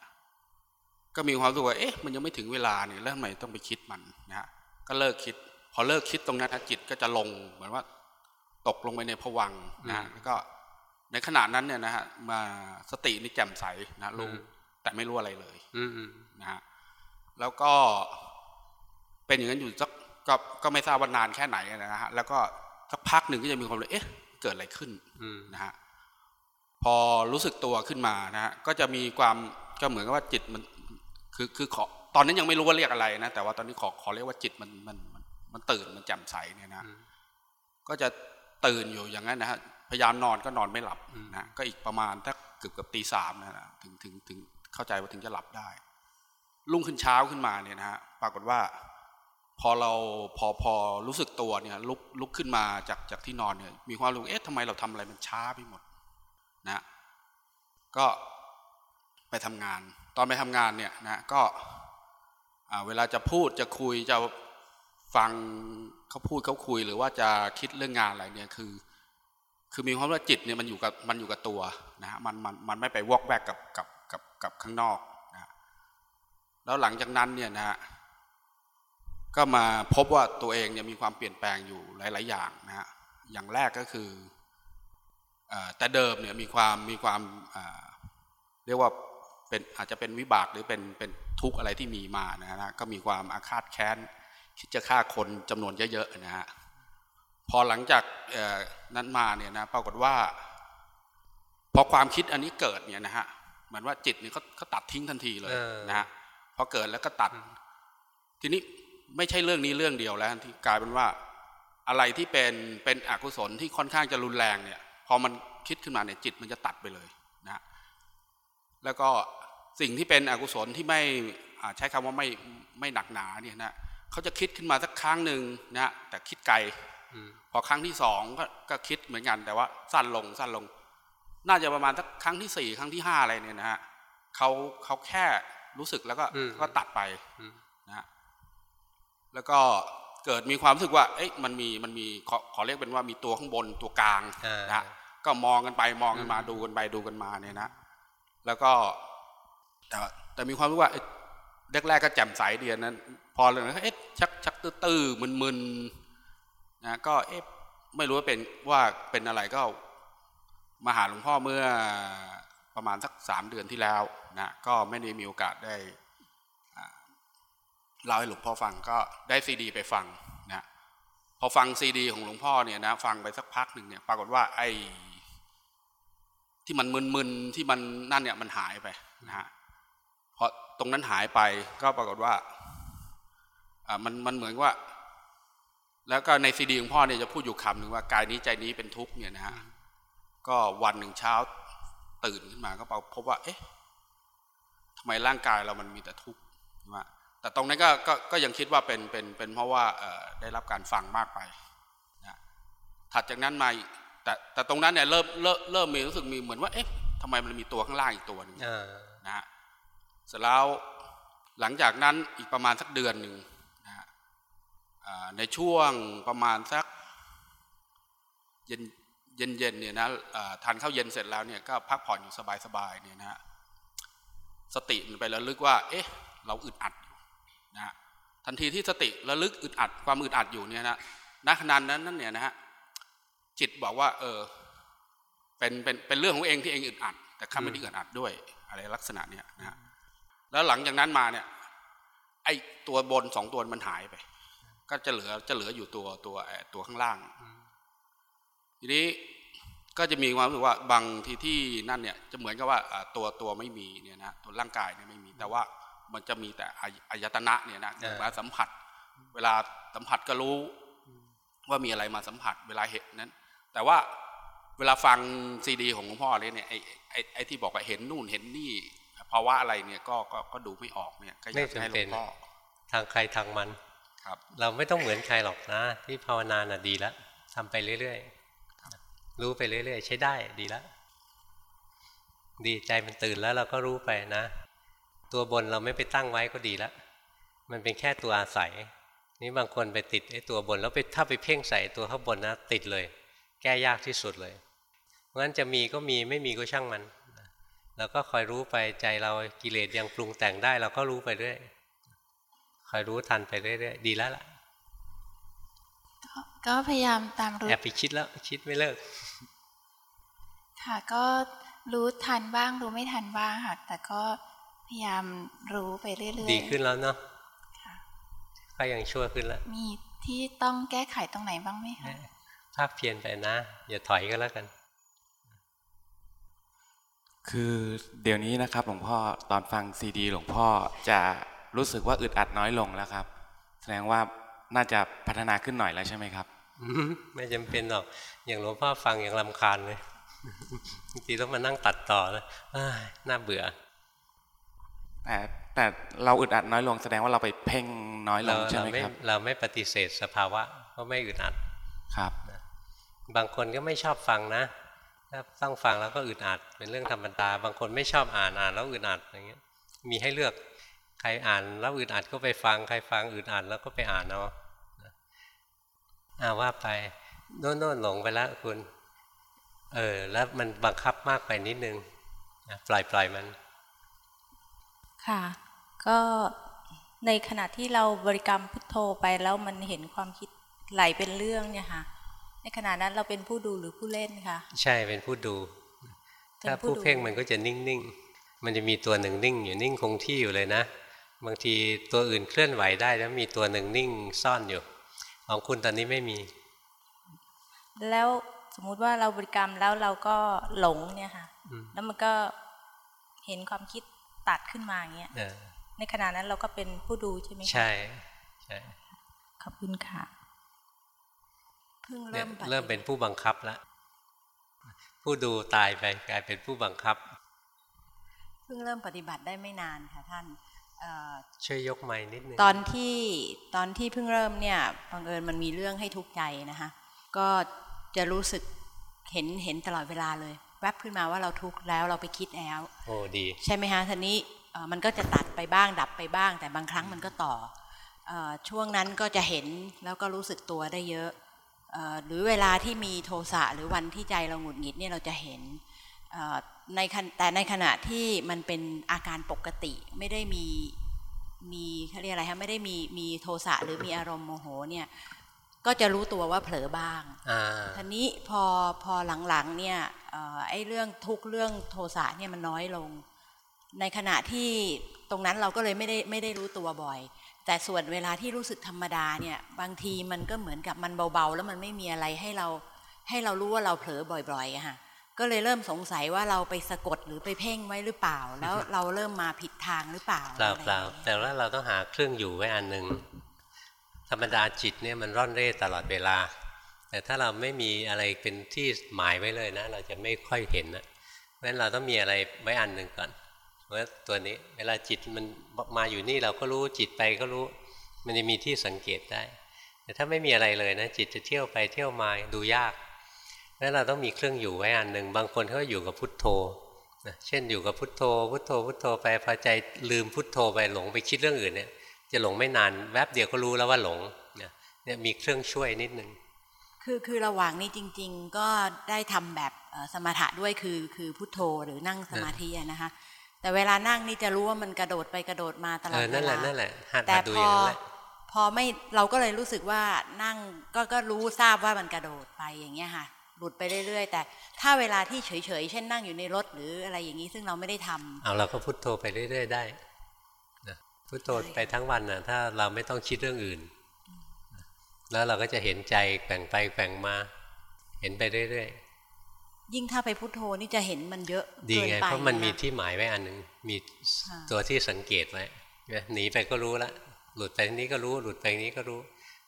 ก็มีความรู้สึกว่าเอ๊ะมันยังไม่ถึงเวลาเนี่ยแล้วทำไมต้องไปคิดมันนะฮะก็เลิกคิด พอเลิกคิดตรงนั้นจิตก็จะลงเหมือนว่าตกลงไปในผวังนะแล้วก็ในขณะนั้นเนี่ยนะฮะมาสตินี่แจ่มใสนะรู้แต่ไม่รู้อะไรเลยนะฮะแล้วก็เป็นอย่างนั้นอยู่สักก็ก็ไม่ทราบว่านานแค่ไหนนะฮะแล้วก็ สักพักหนึ่งก็จะมีความเลยเอ๊ะ เกิดอะไรขึ้นนะฮะพอรู้สึกตัวขึ้นมานะฮะก็จะมีความก็เหมือนกับว่าจิตมัน คือคือขอตอนนั้นยังไม่รู้ว่าเรียกอะไรนะแต่ว่าตอนนี้ขอขอเรียกว่าจิตมันมันมันตื่นมันแจ่มใสเนี่ยนะก็จะตื่นอยู่อย่างนั้นนะฮะพยายามนอนก็นอนไม่หลับนะก็อีกประมาณถ้าเกือบเกือบตีสามนะนะถึงถึงถึงเข้าใจว่าถึงจะหลับได้ รุ่งขึ้นเช้าขึ้นมาเนี่ยนะฮะปรากฏว่า พอเราพอพอรู้สึกตัวเนี่ยลุกลุกขึ้นมาจากจากที่นอนเนี่ยมีความรู้เอ๊ะทำไมเราทำอะไรมันช้าไปหมดนะก็ไปทำงาน ตอนไปทำงานเนี่ยนะก็เวลาจะพูดจะคุยจะฟังเขาพูดเขาคุย หรือว่าจะคิดเรื่องงานอะไรเนี่ยคือ คือมีความว่าจิตเนี่ยมันอยู่กับมันอยู่กับตัวนะฮะมันมันมันไม่ไปวอกแวกกับกับกับกับข้างนอกนะแล้วหลังจากนั้นเนี่ยนะฮะ ก็มาพบว่าตัวเองเนี่ยมีความเปลี่ยนแปลงอยู่หลาย ๆ อย่างนะฮะอย่างแรกก็คือแต่เดิมเนี่ยมีความมีความเรียกว่าเป็นอาจจะเป็นวิบากหรือเป็นเป็นทุกข์อะไรที่มีมานะฮะก็มีความอาฆาตแค้นคิดจะฆ่าคนจำนวนเยอะๆนะฮะพอหลังจากนั้นมาเนี่ยนะปรากฏว่า พอความคิดอันนี้เกิดเนี่ยนะฮะเหมือนว่าจิตเนี่ยเขาเขาตัดทิ้งทันทีเลยนะฮะพอเกิดแล้วก็ตัด ทีนี้ ไม่ใช่เรื่องนี้เรื่องเดียวแล้วที่กลายเป็นว่า อะไรที่เป็นเป็นอกุศลที่ค่อนข้างจะรุนแรงเนี่ยพอมันคิดขึ้นมาเนี่ยจิตมันจะตัดไปเลยนะแล้วก็สิ่งที่เป็นอกุศลที่ไม่ใช้คำว่าไม่ไม่หนักหนาเนี่ยนะเขาจะคิดขึ้นมาสักครั้งหนึ่งนะแต่คิดไกลพอครั้งที่สองก็ก็คิดเหมือนกัน แต่ว่าสั้นลงสั้นลง น่าจะประมาณสักครั้งที่สี่ครั้งที่ห้าอะไรเนี่ยนะฮะเขาเขาแค่รู้สึกแล้วก็ก็ตัดไปนะ แล้วก็เกิดมีความรู้สึกว่า เอ๊ะมันมีมันมีขอขอเรียกเป็นว่ามีตัวข้างบนตัวกลางนะก็มองกันไปมองกันมาดูกันไปดูกันมาเนี่ยนะแล้วก็แต่แต่มีความรู้ว่าแรกๆก็แจ่มใสเดียนั้น พอเลยนะเอ๊ะชักชักตื้อๆมึนๆนะก็เอ๊ะไม่รู้ว่าเป็นว่าเป็นอะไรก็มาหาหลวงพ่อเมื่อประมาณสักสามเดือนที่แล้วนะก็ไม่ได้มีโอกาสได้ เล่าให้หลวงพ่อฟังก็ได้ซีดี ไปฟังนะพอฟังซีดี ของหลวงพ่อเนี่ยนะฟังไปสักพักหนึ่งเนี่ยปรากฏว่าไอ้ที่มันมึนๆที่มันนั่นเนี่ยมันหายไปนะฮะพอตรงนั้นหายไปก็ปรากฏว่าอ่ามันมันเหมือนว่า แล้วก็ในซีดีของพ่อเนี่ยจะพูดอยู่คำหนึ่งว่ากายนี้ใจนี้เป็นทุกข์เนี่ยนะฮะก็วันหนึ่งเช้าตื่นขึ้นมาก็พบว่า เอ๊ะทำไมร่างกายเรามันมีแต่ทุกข์ใช่ไหม แต่ตรงนั้นก็ก็ก็ยังคิดว่าเป็นเป็นเป็นเพราะว่าได้รับการฟังมากไปนะถัดจากนั้นมาแต่แต่ตรงนั้นเนี่ยเริ่มเริ่มเริ่มมีรู้สึกมีเหมือนว่าเอ๊ะทำไมมันมีตัวข้างล่างอีกตัวหนึ่งนะฮะเสร็จแล้วหลังจากนั้นอีกประมาณสักเดือนหนึ่งนะฮะในช่วงประมาณสักเย็นเย็นเย็นเนี่ยนะทานข้าวเย็นเสร็จแล้วเนี่ยก็พักผ่อนอยู่สบายๆเนี่ยนะฮะสติมันไประลึกว่า เอ๊ะ เราอึดอัด นะทันทีที่สติระลึกอึดอัดความอึดอัดอยู่เนี่ยนะณขณะนั้นนั่นเนี่ยนะฮะจิตบอกว่า เออ เป็นเป็นเป็นเรื่องของเองที่เองอึดอัด แต่ข้าไม่ได้อึดอัดด้วย อะไรลักษณะเนี้ยนะฮะแล้วหลังจากนั้นมาเนี่ย ไอตัวบนสองตัวมันหายไป ก็จะเหลือจะเหลืออยู่ตัวตัวตัวข้างล่าง ทีนี้ก็จะมีความรู้สึกว่าบางที่ที่นั่นเนี่ย จะเหมือนกับว่าตัวตัวไม่มีเนี่ยนะตัวร่างกายเนี่ยไม่มีแต่ว่า มันจะมีแต่อายตนะเนี่ยนะเวลาสัมผัส เวลาสัมผัสก็รู้ ว่ามีอะไรมาสัมผัสเวลาเห็นนั้น แต่ว่าเวลาฟังซีดี ของหลวงพ่อเนี่ยไอ้ไอ้ไอ้ที่บอกว่าเห็นนู่นเห็นนี่ภาวะอะไรเนี่ยก็ก็ก็ดูไม่ออกเนี่ยก็อยาไม่กจะให้หลวจำเป็นงพ่อทางใครทางมันครับ เราไม่ต้องเหมือนใครหรอกนะ ที่ภาวนาน่ะดีแล้วทำไปเรื่อยๆรู้ไปเรื่อย ๆ ใช้ได้ดีแล้วดีใจมันตื่นแล้วเราก็รู้ไปนะ ตัวบนเราไม่ไปตั้งไว้ก็ดีแล้วมันเป็นแค่ตัวอาศัย นี่บางคนไปติดไอ้ตัวบนแล้วไปถ้าไปเพ่งใส่ตัวข้างบนนะติดเลย แก้ยากที่สุดเลยเพราะฉะนั้นจะมีก็มีไม่มีก็ช่างมันแล้วก็คอยรู้ไปใจเรากิเลสยังปรุงแต่งได้ เราก็รู้ไปเรื่อยคอยรู้ทันไปเรื่อยๆดีแล้วล่ะ ก็พยายามตามรู้แอบไปคิดแล้วคิดไม่เลิก ค่ะก็รู้ทันบ้างรู้ไม่ทันบ้างค่ะแต่ก็ พยายามรู้ไปเรื่อยๆ ดีขึ้นแล้วเนาะก็ยังชั่วขึ้นแล้ว มีที่ต้องแก้ไขตรงไหนบ้างไหมคะภาคเพียรไปนะ อย่าถอยก็แล้วกัน คือเดี๋ยวนี้นะครับ หลวงพ่อตอนฟังซีดี หลวงพ่อจะรู้สึกว่าอึดอัดน้อยลงแล้วครับ แสดงว่าน่าจะพัฒนาขึ้นหน่อยแล้วใช่ไหมครับอืมไม่จำเป็นหรอก อย่างหลวงพ่อฟังอย่างลำคาญเลยบางทีต้องมานั่งตัดต่อแล้วอ้ายน่าเบื่อ แต่แต่เราอึดอัดน้อยลงแสดงว่าเราไปเพ่งน้อยลเรางใช่เราไหมไม่ครับเราไม่ปฏิเสธสภาวะก็ไม่อึดอัดครับ บางคนก็ไม่ชอบฟังนะถ้าต้องฟังแล้วก็อึดอัดเป็นเรื่องธรรมดา บางคนไม่ชอบอ่านอ่านแล้วอึดอัดอย่างเงี้ย มีให้เลือกใครอ่านแล้วอึดอัดก็ไปฟังใครฟังอึดอัดแล้วก็ไปอ่านเอาอ่าว่าไปโน่นโน่นหลงไปแล้วคุณ เออ แล้วมันบังคับมากไปนิดนึงนะปล่อยปล่อยมัน ค่ะ ก็ในขณะที่เราบริกรรมพุทโธไปแล้วมันเห็นความคิดไหลเป็นเรื่องเนี่ยค่ะ ในขณะนั้นเราเป็นผู้ดูหรือผู้เล่นคะใช่เป็นผู้ดูเป็นถ้าผู้ผู้ดูเพ่งมันก็จะนิ่งๆ มันจะมีตัวหนึ่งนิ่ง อยู่นิ่งคงที่อยู่เลยนะ บางทีตัวอื่นเคลื่อนไหวได้แล้วมีตัวหนึ่งนิ่งซ่อนอยู่ ของคุณตอนนี้ไม่มี แล้วสมมุติว่าเราบริกรรมแล้วเราก็หลงเนี่ยค่ะอืมแล้วมันก็เห็นความคิด ตัดขึ้นมาอย่างเงี้ยเออในขณะนั้นเราก็เป็นผู้ดูใช่ไหมคะใช่ใช่ขอบคุณค่ะเพิ่งเนี่เริ่ยมปฏิเริ่มเป็นผู้บังคับแล้วผู้ดูตายไปกลายเป็นผู้บังคับ เพิ่งเริ่มปฏิบัติได้ไม่นานค่ะท่านเอ่อช่วยยกไม้นิดนึงตอนที่ตอนที่เพิ่งเริ่มเนี่ยบังเอิญมันมีเรื่องให้ทุกข์ใจนะคะก็จะรู้สึกเห็นเห็นตลอดเวลาเลยแว บขึ้นมาว่าเราทุกข์แล้วเราไปคิดแล้ว โอ้ดี ใช่ไหมคะทีนี้เอ่อมันก็จะตัดไปบ้างดับไปบ้าง แต่บางครั้งมันก็ต่อเออช่วงนั้นก็จะเห็นแล้วก็รู้สึกตัวได้เยอะเอ่อหรือเวลาที่มีโทสะหรือวันที่ใจเราหงุดหงิดเนี่ยเราจะเห็นเอ่อในขณะแต่ในขณะที่มันเป็นอาการปกติไม่ได้มีมีเขาเรียกอะไรคะไม่ได้มีมีโทสะหรือมีอารมณ์โมโหเนี่ยก็จะรู้ตัวว่าเผลอบ้างอ่าทีนี้พอพอหลังๆเนี่ยเอ่อ ไอ้เรื่องทุกข์เรื่องโทสะเนี่ยมันน้อยลง ในขณะที่ตรงนั้นเราก็เลยไม่ได้ไม่ได้รู้ตัวบ่อย แต่ส่วนเวลาที่รู้สึกธรรมดาเนี่ยบางทีมันก็เหมือนกับมันเบาๆ แล้วมันไม่มีอะไรให้เราให้เรารู้ว่าเราเผลอบ่อยๆอะค่ะก็เลยเริ่มสงสัยว่าเราไปสะกดหรือไปเพ่งไว้หรือเปล่า แล้วเราเริ่มมาผิดทางหรือเปล่าเปล่าอะไรเปล่าแต่ว่าเราต้องหาเครื่องอยู่ไว้อันหนึ่งธรรมดาจิตเนี่ยมันร่อนเร่ตลอดเวลา แต่ถ้าเราไม่มีอะไรเป็นที่หมายไว้เลยนะ เราจะไม่ค่อยเห็นนะเพราะฉะนั้นเราต้องมีอะไรไว้อันหนึ่งก่อนเพราะตัวนี้ เวลาจิตมันมาอยู่นี่เราก็รู้จิตไปก็รู้ มันจะมีที่สังเกตได้ แต่ถ้าไม่มีอะไรเลยนะ จิตจะเที่ยวไปเที่ยวมาดูยากแล้วเราต้องมีเครื่องอยู่ไว้อันหนึ่งบางคนเขาอยู่กับพุทโธนะเช่นอยู่กับพุทโธ พุทโธพุทโธไปพอใจลืมพุทโธไปหลงไปคิดเรื่องอื่นเนี่ย จะหลงไม่นานแวบเดียวก็รู้แล้วว่าหลงเนี่ยเนี่ยมีเครื่องช่วยนิดนึง คือคือระหว่างนี้จริง ๆ ก็ได้ทำแบบเอ่อสมถะด้วยคือคือพุทโธหรือนั่งสมาธิอะนะคะ แต่เวลานั่งนี่จะรู้ว่ามันกระโดดไปกระโดดมาตลอเอดอเวนั่นแหลาละนั่นแหละหัดแต่หัดดูพออย่างนั้นแหละพอไม่เราก็เลยรู้สึกว่านั่งก็ก็รู้ทราบว่ามันกระโดดไปอย่างเงี้ยค่ะหลุดไปเรื่อยๆ แต่ถ้าเวลาที่เฉยๆ เช่นนั่งอยู่ในรถหรืออะไรอย่างนี้ซึ่งเราไม่ได้ทำเอาเราก็พุทโธไปเรื่อย ๆ ได้นะพุทโธไปทั้งวันนะถ้าเราไม่ต้องคิดเรื่องอื่น แล้วเราก็จะเห็นใจแกว่งไปแกว่งมา เห็นไปเรื่อยยิ่งถ้าไปพุทโธนี่จะเห็นมันเยอะๆดีเกินไงไปเพราะมันมีคที่หมายไว้อันหนึ่งมีค่ะตัวที่สังเกตไว้เนี่ยหนีไปก็รู้ละหลุดไปทางนี้ก็รู้หลุดไปทางนี้ก็รู้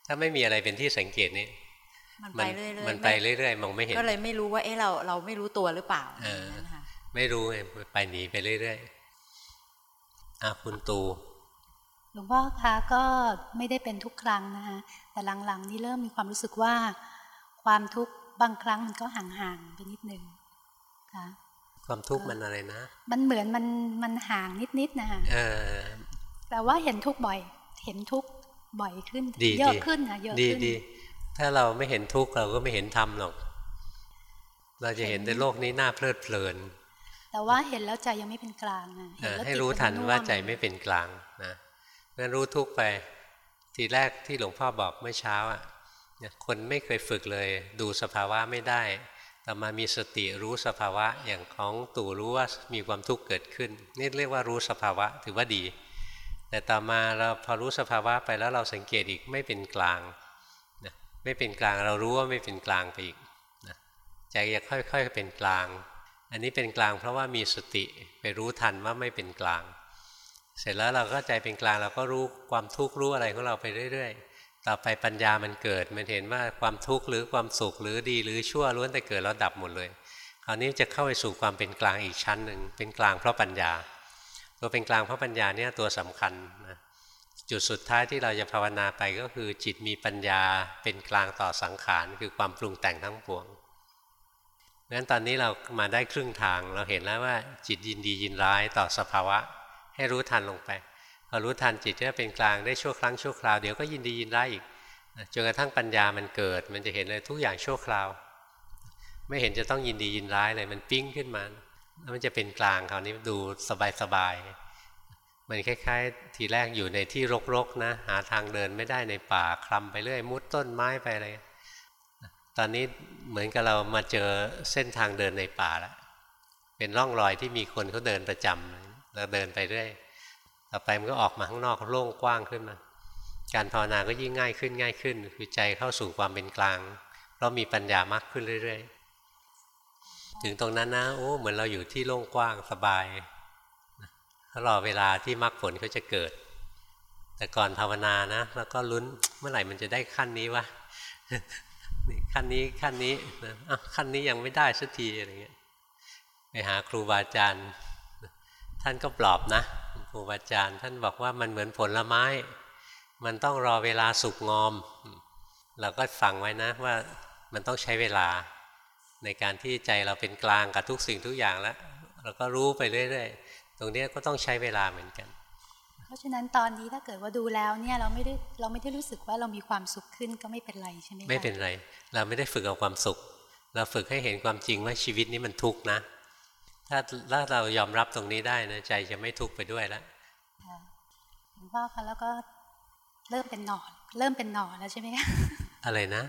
ถ้าไม่มีอะไรเป็นที่สังเกตนี่มันไปเรื่อยๆมันไปเรื่อยๆมองไม่เห็นก็เลยไม่รู้ว่าเอ๊ะเราเราไม่รู้ตัวหรือเปล่าเออไม่รู้ไงไปหนีไปเรื่อยๆอะคุณตูหลวงพ่อคะก็ไม่ได้เป็นทุกครั้งนะคะ แต่หลังๆ นี่เริ่มมีความรู้สึกว่า ความทุกข์บางครั้งมันก็ห่างๆไปนิดนึงค่ะความทุกข์มันอะไรนะ มันเหมือนมันมันห่างนิดๆนะคะเออแต่ว่าเห็นทุกข์บ่อย เห็นทุกข์บ่อยขึ้นดีเยอะดีขึ้นนะเยอะดีขึ้นดีถ้าเราไม่เห็นทุกข์เราก็ไม่เห็นธรรมหรอก เราจะเห็นในโลกนี้น่าเพลิดเพลิน แต่ว่าเห็นแล้วใจยังไม่เป็นกลางอะเอเห็นอแล้วให้จิตรู้มัทันน่วว่ามใจไม่เป็นกลางนะงั้นรู้ทุกข์ไป ทีแรกที่หลวงพ่อบอกเมื่อเช้าอะคนไม่เคยฝึกเลย ดูสภาวะไม่ได้ แต่มามีสติรู้สภาวะอย่างของตู่รู้ว่ามีความทุกข์เกิดขึ้น นี่เรียกว่ารู้สภาวะถือว่าดี แต่ต่อมาเราพอรู้สภาวะไปแล้วเราสังเกตอีกไม่เป็นกลางนะไม่เป็นกลางเรารู้ว่าไม่เป็นกลางไปอีกนะใจจะค่อยๆเป็นกลาง อันนี้เป็นกลางเพราะว่ามีสติไปรู้ทันว่าไม่เป็นกลาง เสร็จแล้วเราก็ใจเป็นกลางเราก็รู้ความทุกข์รู้อะไรของเราไปเรื่อย ๆ ต่อไปปัญญามันเกิดมันเห็นว่าความทุกข์หรือความสุขหรือดีหรือชั่วล้วนแต่เกิดแล้วดับหมดเลยคราวนี้จะเข้าไปสู่ความเป็นกลางอีกชั้นหนึ่งเป็นกลางเพราะปัญญา ตัวเป็นกลางเพราะปัญญาเนี่ยตัวสำคัญนะจุดสุดท้ายที่เราจะภาวนาไปก็คือ จิตมีปัญญาเป็นกลางต่อสังขารคือความปรุงแต่งทั้งปวงงั้นตอนนี้เรามาได้ครึ่งทางเราเห็นแล้วว่าจิตยินดียินร้ายต่อสภาวะ ให้รู้ทันลงไปพอรู้ทันจิตก็เป็นกลางได้ชั่วครั้งชั่วคราวเดี๋ยวก็ยินดียินร้ายอีกจนกระทั่งปัญญามันเกิด มันจะเห็นเลยทุกอย่างชั่วคราว ไม่เห็นจะต้องยินดียินร้ายเลยมันปิ้งขึ้นมาแล้วมันจะเป็นกลางคราวนี้ดูสบายๆมันคล้ายๆ ทีแรกอยู่ในที่รกๆนะ หาทางเดินไม่ได้ในป่าคลำไปเรื่อยมุดต้นไม้ไปอะไรตอนนี้เหมือนกับเรามาเจอเส้นทางเดินในป่าแล้วเป็นร่องรอยที่มีคนเขาเดินประจำ เราเดินไปเรื่อยต่อไปมันก็ออกมาข้างนอกโล่งกว้างขึ้นมา การภาวนาก็ยิ่งง่ายขึ้นง่ายขึ้นคือใจเข้าสู่ความเป็นกลาง เพราะมีปัญญามากขึ้นเรื่อย ๆ ถึงตรงนั้นนะโอ้เหมือนเราอยู่ที่โล่งกว้างสบายถ้ารอเวลาที่มรรคผลเขาจะเกิด แต่ก่อนภาวนานะ แล้วก็ลุ้นเมื่อไหร่มันจะได้ขั้นนี้วะขั้นนี้ขั้นนี้นะขั้นนี้ยังไม่ได้สักทีอะไรเงี้ยไปหาครูบาอาจารย์ ท่านก็ปลอบนะครูบาอาจารย์ท่านบอกว่ามันเหมือนผลไม้ มันต้องรอเวลาสุกงอม เราก็ฟังไว้นะว่ามันต้องใช้เวลา ในการที่ใจเราเป็นกลางกับทุกสิ่งทุกอย่างแล้ว เราก็รู้ไปเรื่อยๆ ตรงนี้ก็ต้องใช้เวลาเหมือนกัน เพราะฉะนั้นตอนนี้ถ้าเกิดว่าดูแล้วเนี่ยเราไม่ได้เราไม่ได้รู้สึกว่าเรามีความสุขขึ้นก็ไม่เป็นไรใช่ไหมคะไม่เป็นไร เราไม่ได้ฝึกเอาความสุข เราฝึกให้เห็นความจริงว่าชีวิตนี้มันทุกข์นะ ถ้าถ้าเรายอมรับตรงนี้ได้นะใจจะไม่ทุกข์ไปด้วยแล้วหลวงพ่อคะแล้วก็เริ่มเป็นหนอน เริ่มเป็นหนอนแล้วใช่ไหมคะอะไรนะ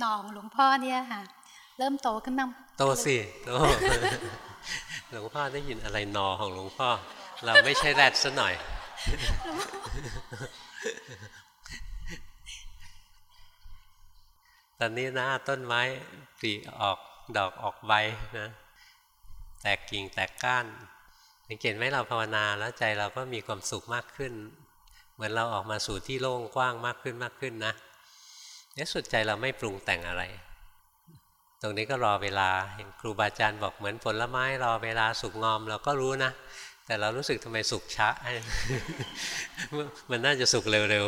หนองหลวงพ่อเนี่ยค่ะ เริ่มโตขึ้นมาโตสิโตหลวงพ่อได้ยินอะไรนอของหลวงพ่อ เราไม่ใช่แรดซะหน่อย ตอนนี้นะต้นไม้ปลีออกดอกออกใบนะ แตกกิ่งแตกก้านสังเกตไหมเราภาวนาแล้วใจเราก็มีความสุขมากขึ้น เหมือนเราออกมาสู่ที่โล่งกว้างมากขึ้นมากขึ้นนะเนี่ยสุดใจเราไม่ปรุงแต่งอะไร ตรงนี้ก็รอเวลาเห็นครูบาอาจารย์บอกเหมือนผลไม้รอเวลาสุกงอมเราก็รู้นะ แต่เรารู้สึกทำไมสุกช้ามันน่าจะสุกเร็ว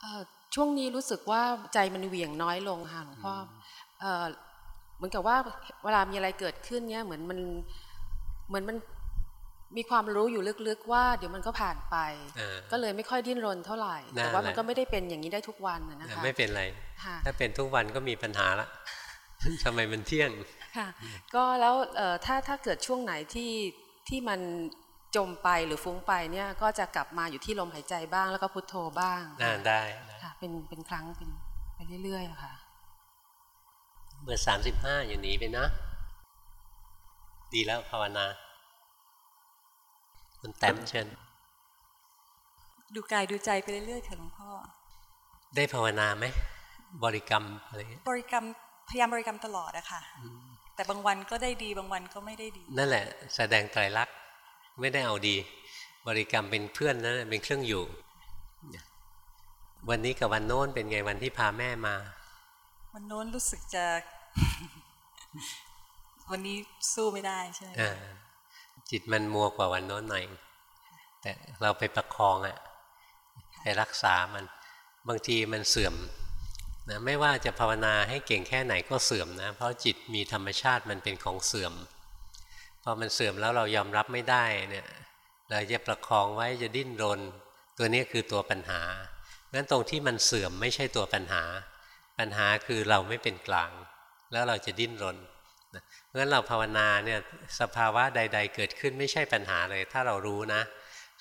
เอ่อช่วงนี้รู้สึกว่าใจมันเหวี่ยงน้อยลงค่ะหลวงพ่อ เอ่อเหมือนกับว่าเวลามีอะไรเกิดขึ้นเนี่ยเหมือนมันเหมือนมันมีความรู้อยู่ลึกๆว่าเดี๋ยวมันก็ผ่านไปเออก็เลยไม่ค่อยดิ้นรนเท่าไหร่นั่นแต่ว่ามันแหละก็ไม่ได้เป็นอย่างนี้ได้ทุกวันน่ะนะคะไม่เป็นไรค่ะถ้าเป็นทุกวันก็มีปัญหาละทำไมมันเที่ยงค่ะก็แล้วเอ่อถ้าถ้าเกิดช่วงไหนที่ที่มันจมไปหรือฟุ้งไปเนี่ยก็จะกลับมาอยู่ที่ลมหายใจบ้างแล้วก็พุทโธบ้างน่าได้ได้ค่ะเป็นเป็นครั้งเป็นไปเรื่อยๆอะค่ะ เบอร์สามสิบห้าอย่าหนีไปนะ ดีแล้วภาวนาคุณแต้มเชิญ ดูกายดูใจไปเรื่อยๆค่ะหลวงพ่อ ได้ภาวนาไหม บริกรรมอะไรเงี้ยบริกรรมพยายามบริกรรมตลอดอะค่ะ แต่บางวันก็ได้ดีบางวันก็ไม่ได้ดี นั่นแหละ แสดงไตรลักษณ์ไม่ได้เอาดี บริกรรมเป็นเพื่อนนั่นแหละเป็นเครื่องอยู่บวันนี้กับวันโน้นเป็นไงวันที่พาแม่มา วันโน้นรู้สึกจะ วันนี้สู้ไม่ได้ใช่ไหมจิตมันมัวกว่าวันโน้นหน่อย แต่เราไปประคองอะไปรักษามัน บางทีมันเสื่อมนะไม่ว่าจะภาวนาให้เก่งแค่ไหนก็เสื่อมนะ เพราะจิตมีธรรมชาติมันเป็นของเสื่อม พอมันเสื่อมแล้วเรายอมรับไม่ได้เนี่ย เราจะประคองไว้จะดิ้นรน ตัวนี้คือตัวปัญหางั้นตรงที่มันเสื่อมไม่ใช่ตัวปัญหา ปัญหาคือเราไม่เป็นกลาง แล้วเราจะดิ้นรนเพราะฉะนั้นเราภาวนาเนี่ยสภาวะใด ๆ เกิดขึ้นไม่ใช่ปัญหาเลย ถ้าเรารู้นะ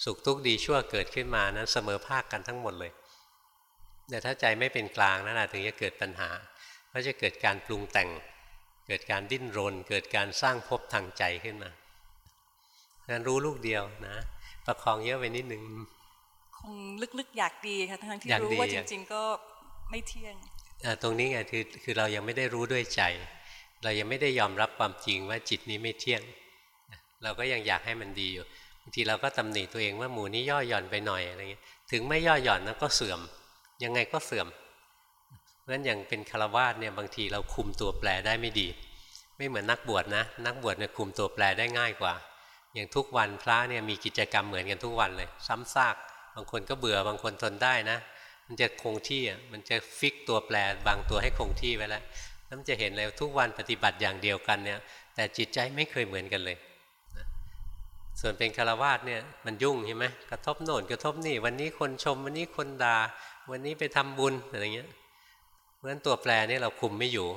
สุขทุกข์ดีชั่วเกิดขึ้นมานั้นเสมอภาคกันทั้งหมดเลยแต่ถ้าใจไม่เป็นกลางนั่นแหละถึงจะเกิดปัญหาก็จะเกิดการปรุงแต่ง เกิดการดิ้นรน เกิดการสร้างภพทางใจขึ้นมางั้นรู้ลูกเดียวนะ ประคองเยอะไปนิดนึงคงลึกๆอยากดีค่ะทั้งที่รู้ว่าจริง ๆ ก็ไม่เที่ยง ตรงนี้ไงคือคือเรายังไม่ได้รู้ด้วยใจ เรายังไม่ได้ยอมรับความจริงว่าจิตนี้ไม่เที่ยง เราก็ยังอยากให้มันดีอยู่บางทีเราก็ตำหนิตัวเองว่าหมูนี้ย่อหย่อนไปหน่อยอะไรเงี้ยถึงไม่ย่อหย่อนนั้นก็เสื่อม ยังไงก็เสื่อมเพราะฉะนั้นอย่างเป็นคารวาสเนี่ยบางทีเราคุมตัวแปรได้ไม่ดี ไม่เหมือนนักบวชนะ นักบวชเนี่ยคุมตัวแปรได้ง่ายกว่า อย่างทุกวันพระเนี่ยมีกิจกรรมเหมือนกันทุกวันเลย ซ้ำซากบางคนก็เบื่อบางคนทนได้นะ มันจะคงที่อะมันจะฟิกตัวแปรบางตัวให้คงที่ไว้แล้วแล้วมันจะเห็นเลยทุกวันปฏิบัติอย่างเดียวกันเนี่ยแต่จิตใจไม่เคยเหมือนกันเลยส่วนเป็นคารวาสเนี่ยมันยุ่งใช่ไหมกระทบโน่นกระทบนี่ วันนี้คนชม วันนี้คนด่าวันนี้ไปทำบุญอะไรเงี้ยเพราะฉะนั้นตัวแปรนี่เราคุมไม่อยู่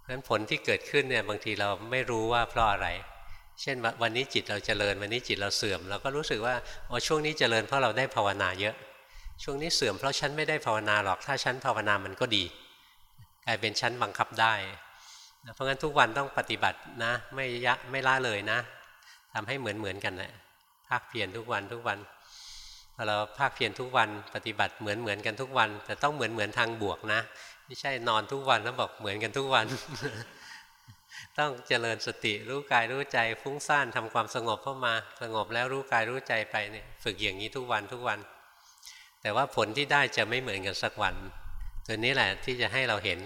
เพราะฉะนั้นผลที่เกิดขึ้นเนี่ยบางทีเราไม่รู้ว่าเพราะอะไร เช่นวันนี้จิตเราเจริญ วันนี้จิตเราเสื่อม เราก็รู้สึกว่าอ๋อช่วงนี้เจริญเพราะเราได้ภาวนาเยอะ ช่วงนี้เสื่อมเพราะฉันไม่ได้ภาวนาหรอก ถ้าฉันภาวนามันก็ดีกลายเป็นชั้นบังคับได้ เพราะงั้นทุกวันต้องปฏิบัตินะ ไม่ยะไม่ละเลยนะทำให้เหมือนเหมือนกันแหละภาคเพียรทุกวันทุกวันพอเราภาคเพียรทุกวันปฏิบัติเหมือนเหมือนกันทุกวัน แต่ต้องเหมือนเหมือนทางบวกนะ ไม่ใช่นอนทุกวันแล้วบอกเหมือนกันทุกวัน ต้องเจริญสติรู้กายรู้ใจฟุ้งซ่านทำความสงบเข้ามา สงบแล้วรู้กายรู้ใจไปเนี่ยฝึกอย่างนี้ทุกวันทุกวัน แต่ว่าผลที่ได้จะไม่เหมือนกันสักวัน ตัวนี้แหละที่จะให้เราเห็น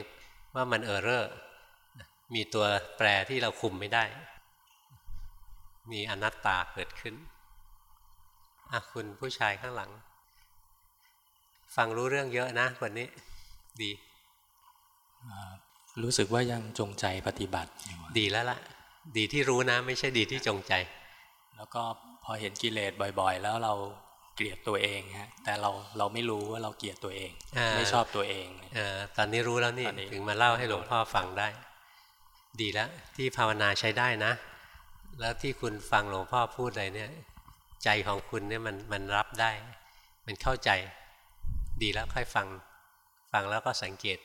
ว่ามันเออร์เรอร์มีตัวแปรที่เราคุมไม่ได้ มีอนัตตาเกิดขึ้นอะคุณผู้ชายข้างหลัง ฟังรู้เรื่องเยอะนะวันนี้ ดี รู้สึกว่ายังจงใจปฏิบัติดีแล้วล่ะ ดีที่รู้นะ ไม่ใช่ดีที่จงใจ แล้วก็พอเห็นกิเลสบ่อย ๆ แล้วเรา เกลียดตัวเองฮะแต่เราเราไม่รู้ว่าเราเกลียดตัวเองไม่ชอบตัวเองอตอนนี้รู้แล้วนี่ถึงมาเล่าให้หลวงพ่อฟังได้ ดีแล้วที่ภาวนาใช้ได้นะ แล้วที่คุณฟังหลวงพ่อพูดอะไรเนี่ย ใจของคุณเนี่ยมันมันรับได้ มันเข้าใจ ดีแล้วค่อยฟัง ฟังแล้วก็สังเกต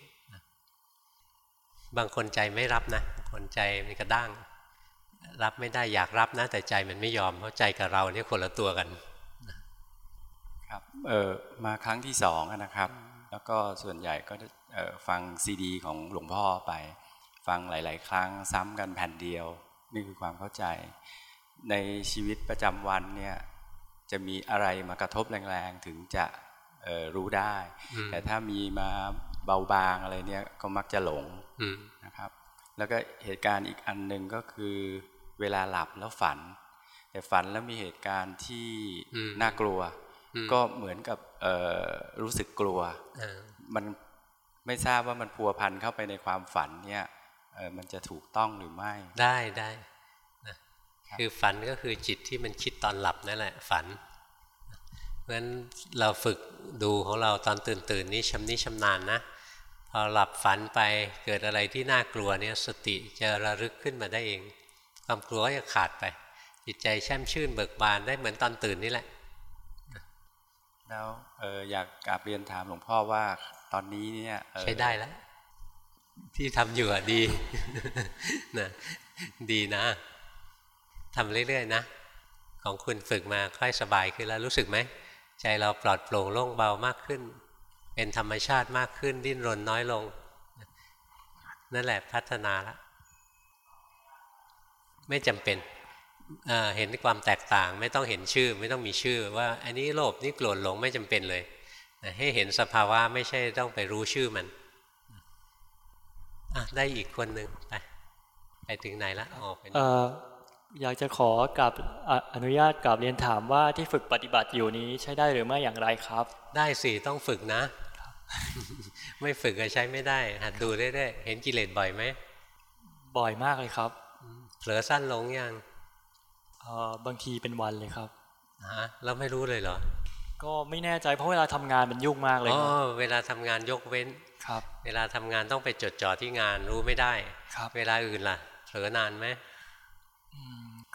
บางคนใจไม่รับนะคนใจมันกระด้าง รับไม่ได้อยากรับนะ แต่ใจมันไม่ยอมเพราะใจกับเราเนี่ยคนละตัวกันครับ เออมาครั้งที่สองนะครับ แล้วก็ส่วนใหญ่ก็ฟังซีดี ของหลวงพ่อไป ฟังหลาย ๆ ครั้งซ้ำกันแผ่นเดียว นี่คือความเข้าใจ ในชีวิตประจำวันเนี่ยจะมีอะไรมากระทบแรง ๆ ถึงจะรู้ได้ แต่ถ้ามีมาเบาบางอะไรเนี่ยก็มักจะหลงนะครับ แล้วก็เหตุการณ์อีกอันหนึ่งก็คือเวลาหลับแล้วฝัน แต่ฝันแล้วมีเหตุการณ์ที่น่ากลัว ก็เหมือนกับรู้สึกกลัวมันไม่ทราบว่ามันพัวพันเข้าไปในความฝันเนี่ยมันจะถูกต้องหรือไม่ ได้ได้นะคือฝันก็คือจิตที่มันคิดตอนหลับนั่นแหละ ฝันเพราะฉะนั้นเราฝึกดูของเราตอนตื่นตื่นนี้ชำนิชำนาญนะพอหลับฝันไปเกิดอะไรที่น่ากลัวเนี่ยสติจะระลึกขึ้นมาได้เอง ความกลัวก็จะขาดไป จิตใจแช่มชื่นเบิกบานได้เหมือนตอนตื่นนี่แหละ แล้วอออยากกราบเรียนถามหลวงพ่อว่าตอนนี้เนี่ยใช้ได้แล้ว ที่ทำอยู่อะดีนะดีนะทำเรื่อยๆนะ ของคุณฝึกมาค่อยสบายขึ้นแล้วรู้สึกไหม ใจเราปลอดโปร่งโล่งเบามากขึ้น เป็นธรรมชาติมากขึ้น ดิ้นรนน้อยลง นั่นแหละพัฒนาละ ไม่จำเป็น เห็นความแตกต่างไม่ต้องเห็นชื่อ ไม่ต้องมีชื่อว่าอันนี้โลภนี่โกรธหลงไม่จำเป็นเลย ให้เห็นสภาวะไม่ใช่ต้องไปรู้ชื่อมันได้อีกคนหนึ่งไปไปถึงไหนละออกไปอยากจะขอกับอนุญาตกับเรียนถามว่าที่ฝึกปฏิบัติอยู่นี้ใช้ได้หรือไม่อย่างไรครับ ได้สิต้องฝึกนะ ไม่ฝึกก็ใช้ไม่ได้ หัดดูเรื่อยๆเห็นกิเลสบ่อยไหมบ่อยมากเลยครับเผลอสั้นลงยัง บางทีเป็นวันเลยครับฮะแล้วไม่รู้เลยเหรอ ก็ไม่แน่ใจเพราะเวลาทำงานมันยุ่งมากเลยอ๋อเวลาทำงานยกเว้นครับ เวลาทำงานต้องไปจดจ่อที่งานรู้ไม่ได้ครับ เวลาอื่นล่ะเผลอนานไหม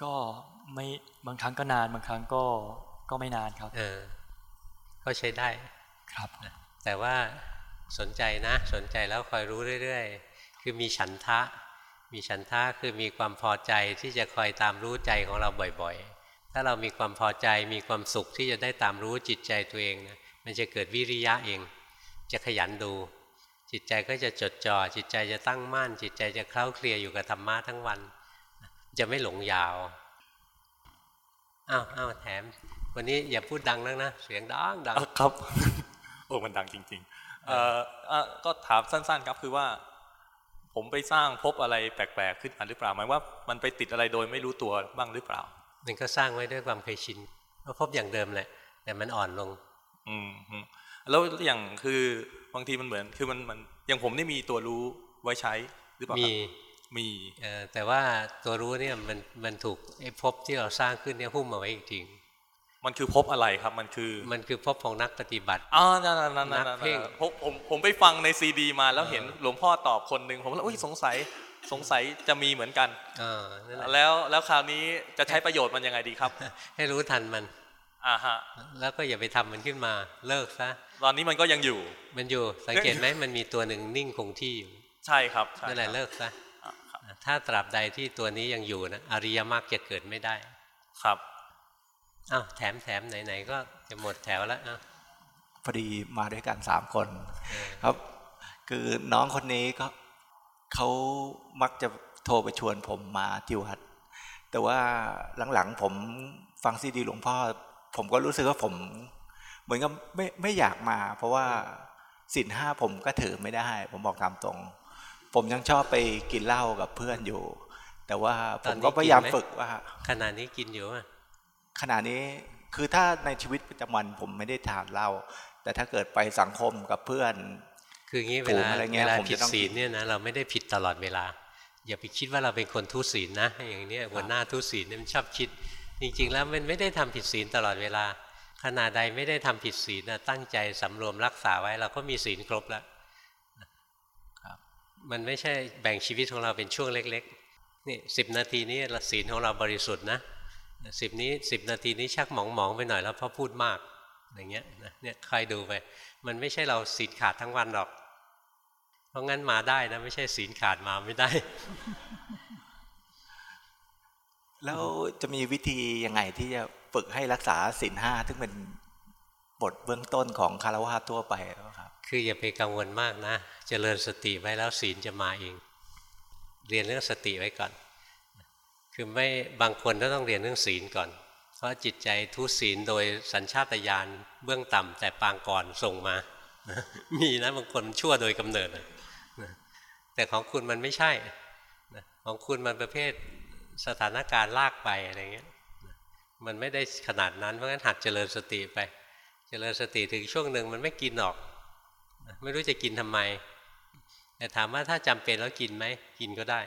ก็ไม่บางครั้งก็นานบางครั้งก็ก็ไม่นานครับ เออ ก็ใช้ได้ครับแต่ว่าสนใจนะ สนใจแล้วคอยรู้เรื่อยๆ คือมีฉันทะ มีฉันทะคือมีความพอใจที่จะคอยตามรู้ใจของเราบ่อยๆ ถ้าเรามีความพอใจมีความสุขที่จะได้ตามรู้จิตใจตัวเองนะมันจะเกิดวิริยะเอง จะขยันดู จิตใจก็จะจดจ่อจิตใจจะตั้งมั่น จิตใจจะเคล้าเคลียอยู่กับธรรมะทั้งวัน จะไม่หลงยาวอ้าวอ้าวแถม วันนี้อย่าพูดดังนักนะเสียงดังดังครับโอ้มันดังจริง ๆ เอ่อก็ถามสั้น ๆ ครับคือว่า ผมไปสร้างพบอะไรแปลกๆขึ้นมาหรือเปล่าหมายว่ามันไปติดอะไรโดยไม่รู้ตัวบ้างหรือเปล่ามันก็สร้างไว้ด้วยความเคยชินก็พบอย่างเดิมแหละ แต่มันอ่อนลง อืมแล้วอย่างคือบางทีมันเหมือน คือมันมันอย่างผมนี่มีตัวรู้ไว้ใช้หรือเปล่ามีมีแต่ว่าตัวรู้เนี่ยมันมันถูกไอ้ภพที่เราสร้างขึ้นเนี่ยหุ้มมาไว้จริง มันคือภพอะไรครับมันคือมันคือภพของนักปฏิบัติอ๋อนั่นนั่นนักเพ่งผมผมผมไปฟังในซีดี มาแล้วเห็นหลวงพ่อตอบคนหนึ่งผมแล้วอุ้ยสงสัยสงสัยจะมีเหมือนกันแล้วแล้วคราวนี้จะใช้ประโยชน์มันยังไงดีครับ ให้รู้ทันมันอ่าฮะแล้วก็อย่าไปทำมันขึ้นมาเลิกซะตอนนี้มันก็ยังอยู่ มันอยู่สังเกตไหมมันมีตัวหนึ่งนิ่งคงที่อยู่ใช่ครับนั่นแหละเลิกซะถ้าตราบใดที่ตัวนี้ยังอยู่นะอริยมรรคจะเกิดไม่ได้ครับ อ้าวแถมแถมไหนๆก็จะหมดแถวแล้วพอดีมาด้วยกันสามคน ครับ คือน้องคนนี้ก็เขามักจะโทรไปชวนผมมาที่วัดแต่ว่าหลังๆผมฟังซีดีหลวงพ่อ ผมก็รู้สึกว่าผม เหมือนกับไม่ไม่อยากมา เพราะว่าสินห้าผมก็ถือไม่ได้ ผมบอกตามตรง ผมยังชอบไปกินเหล้ากับเพื่อนอยู่ แต่ว่าผมก็พยายามฝึกว่าขณะนี้กินอยู่อะ ขณะนี้คือถ้าในชีวิตประจำวันผมไม่ได้ทานเหล้าแต่ถ้าเกิดไปสังคมกับเพื่อน คืองี้เวลาเวลาผิดศีลเนี่ยนะเราไม่ได้ผิดตลอดเวลา อย่าไปคิดว่าเราเป็นคนทุศีลนะ อย่างนี้หัวหน้าทุศีลเนี่ยมันชอบคิด จริง ๆ แล้วมันไม่ได้ทำผิดศีลตลอดเวลาขณะใดไม่ได้ทำผิดศีลนะตั้งใจสำรวมรักษาไว้เราก็มีศีลครบแล้วมันไม่ใช่แบ่งชีวิตของเราเป็นช่วงเล็กๆนี่สิบนาทีนี้ศีลของเราบริสุทธิ์นะ สิบนี้สิบนาทีนี้ชักหมองหมองไปหน่อยแล้วเพราะพูดมากอย่างเงี้ยนะเนี่ยคอยดูไป มันไม่ใช่เราศีลขาดทั้งวันหรอก เพราะงั้นมาได้นะไม่ใช่ศีลขาดมาไม่ได้ แล้วจะมีวิธียังไงที่จะฝึกให้รักษาศีลห้าซึ่งเป็นบทเบื้องต้นของคารวะทั่วไปครับ คืออย่าไปกังวลมากนะเจริญสติไว้แล้วศีลจะมาเอง เรียนเรื่องสติไว้ก่อน คือไม่บางคนก็ต้องเรียนเรื่องศีลก่อน เพราะจิตใจทุศีลโดยสัญชาตญาณเบื้องต่ำแต่ปางก่อนส่งมา มีนะบางคนชั่วโดยกำเนิดแต่ของคุณมันไม่ใช่ของคุณมันประเภทสถานการณ์ลากไปอะไรเงี้ยมันไม่ได้ขนาดนั้นเพราะงั้นหัดเจริญสติไป เจริญสติถึงช่วงหนึ่งมันไม่กินออก ไม่รู้จะกินทำไมแต่ถามว่าถ้าจำเป็นแล้วกินไหมกินก็ได้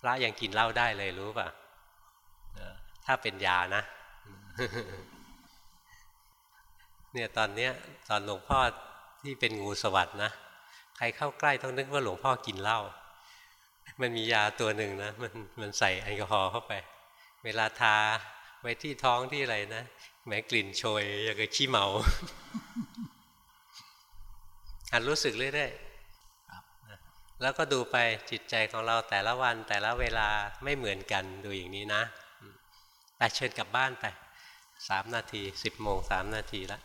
พระยังกินเหล้าได้เลยรู้ป่ะถ้าเป็นยานะเนี่ยตอนเนี้ยตอนหลวงพ่อที่เป็นงูสวัสดนะใครเข้าใกล้ต้องนึกว่าหลวงพ่อกินเหล้ามันมียาตัวหนึ่งนะมันมันใส่แอลกอฮอล์เข้าไป เวลาทาไว้ที่ท้องที่อะไรนะแหมกลิ่นโชยอย่างกับขี้เมาหัดรู้สึกเรื่อยๆ แล้วก็ดูไปจิตใจของเราแต่ละวันแต่ละเวลาไม่เหมือนกันดูอย่างนี้นะไปเชิญกลับบ้านไปสามนาทีสิบโมงสามนาทีแล้ว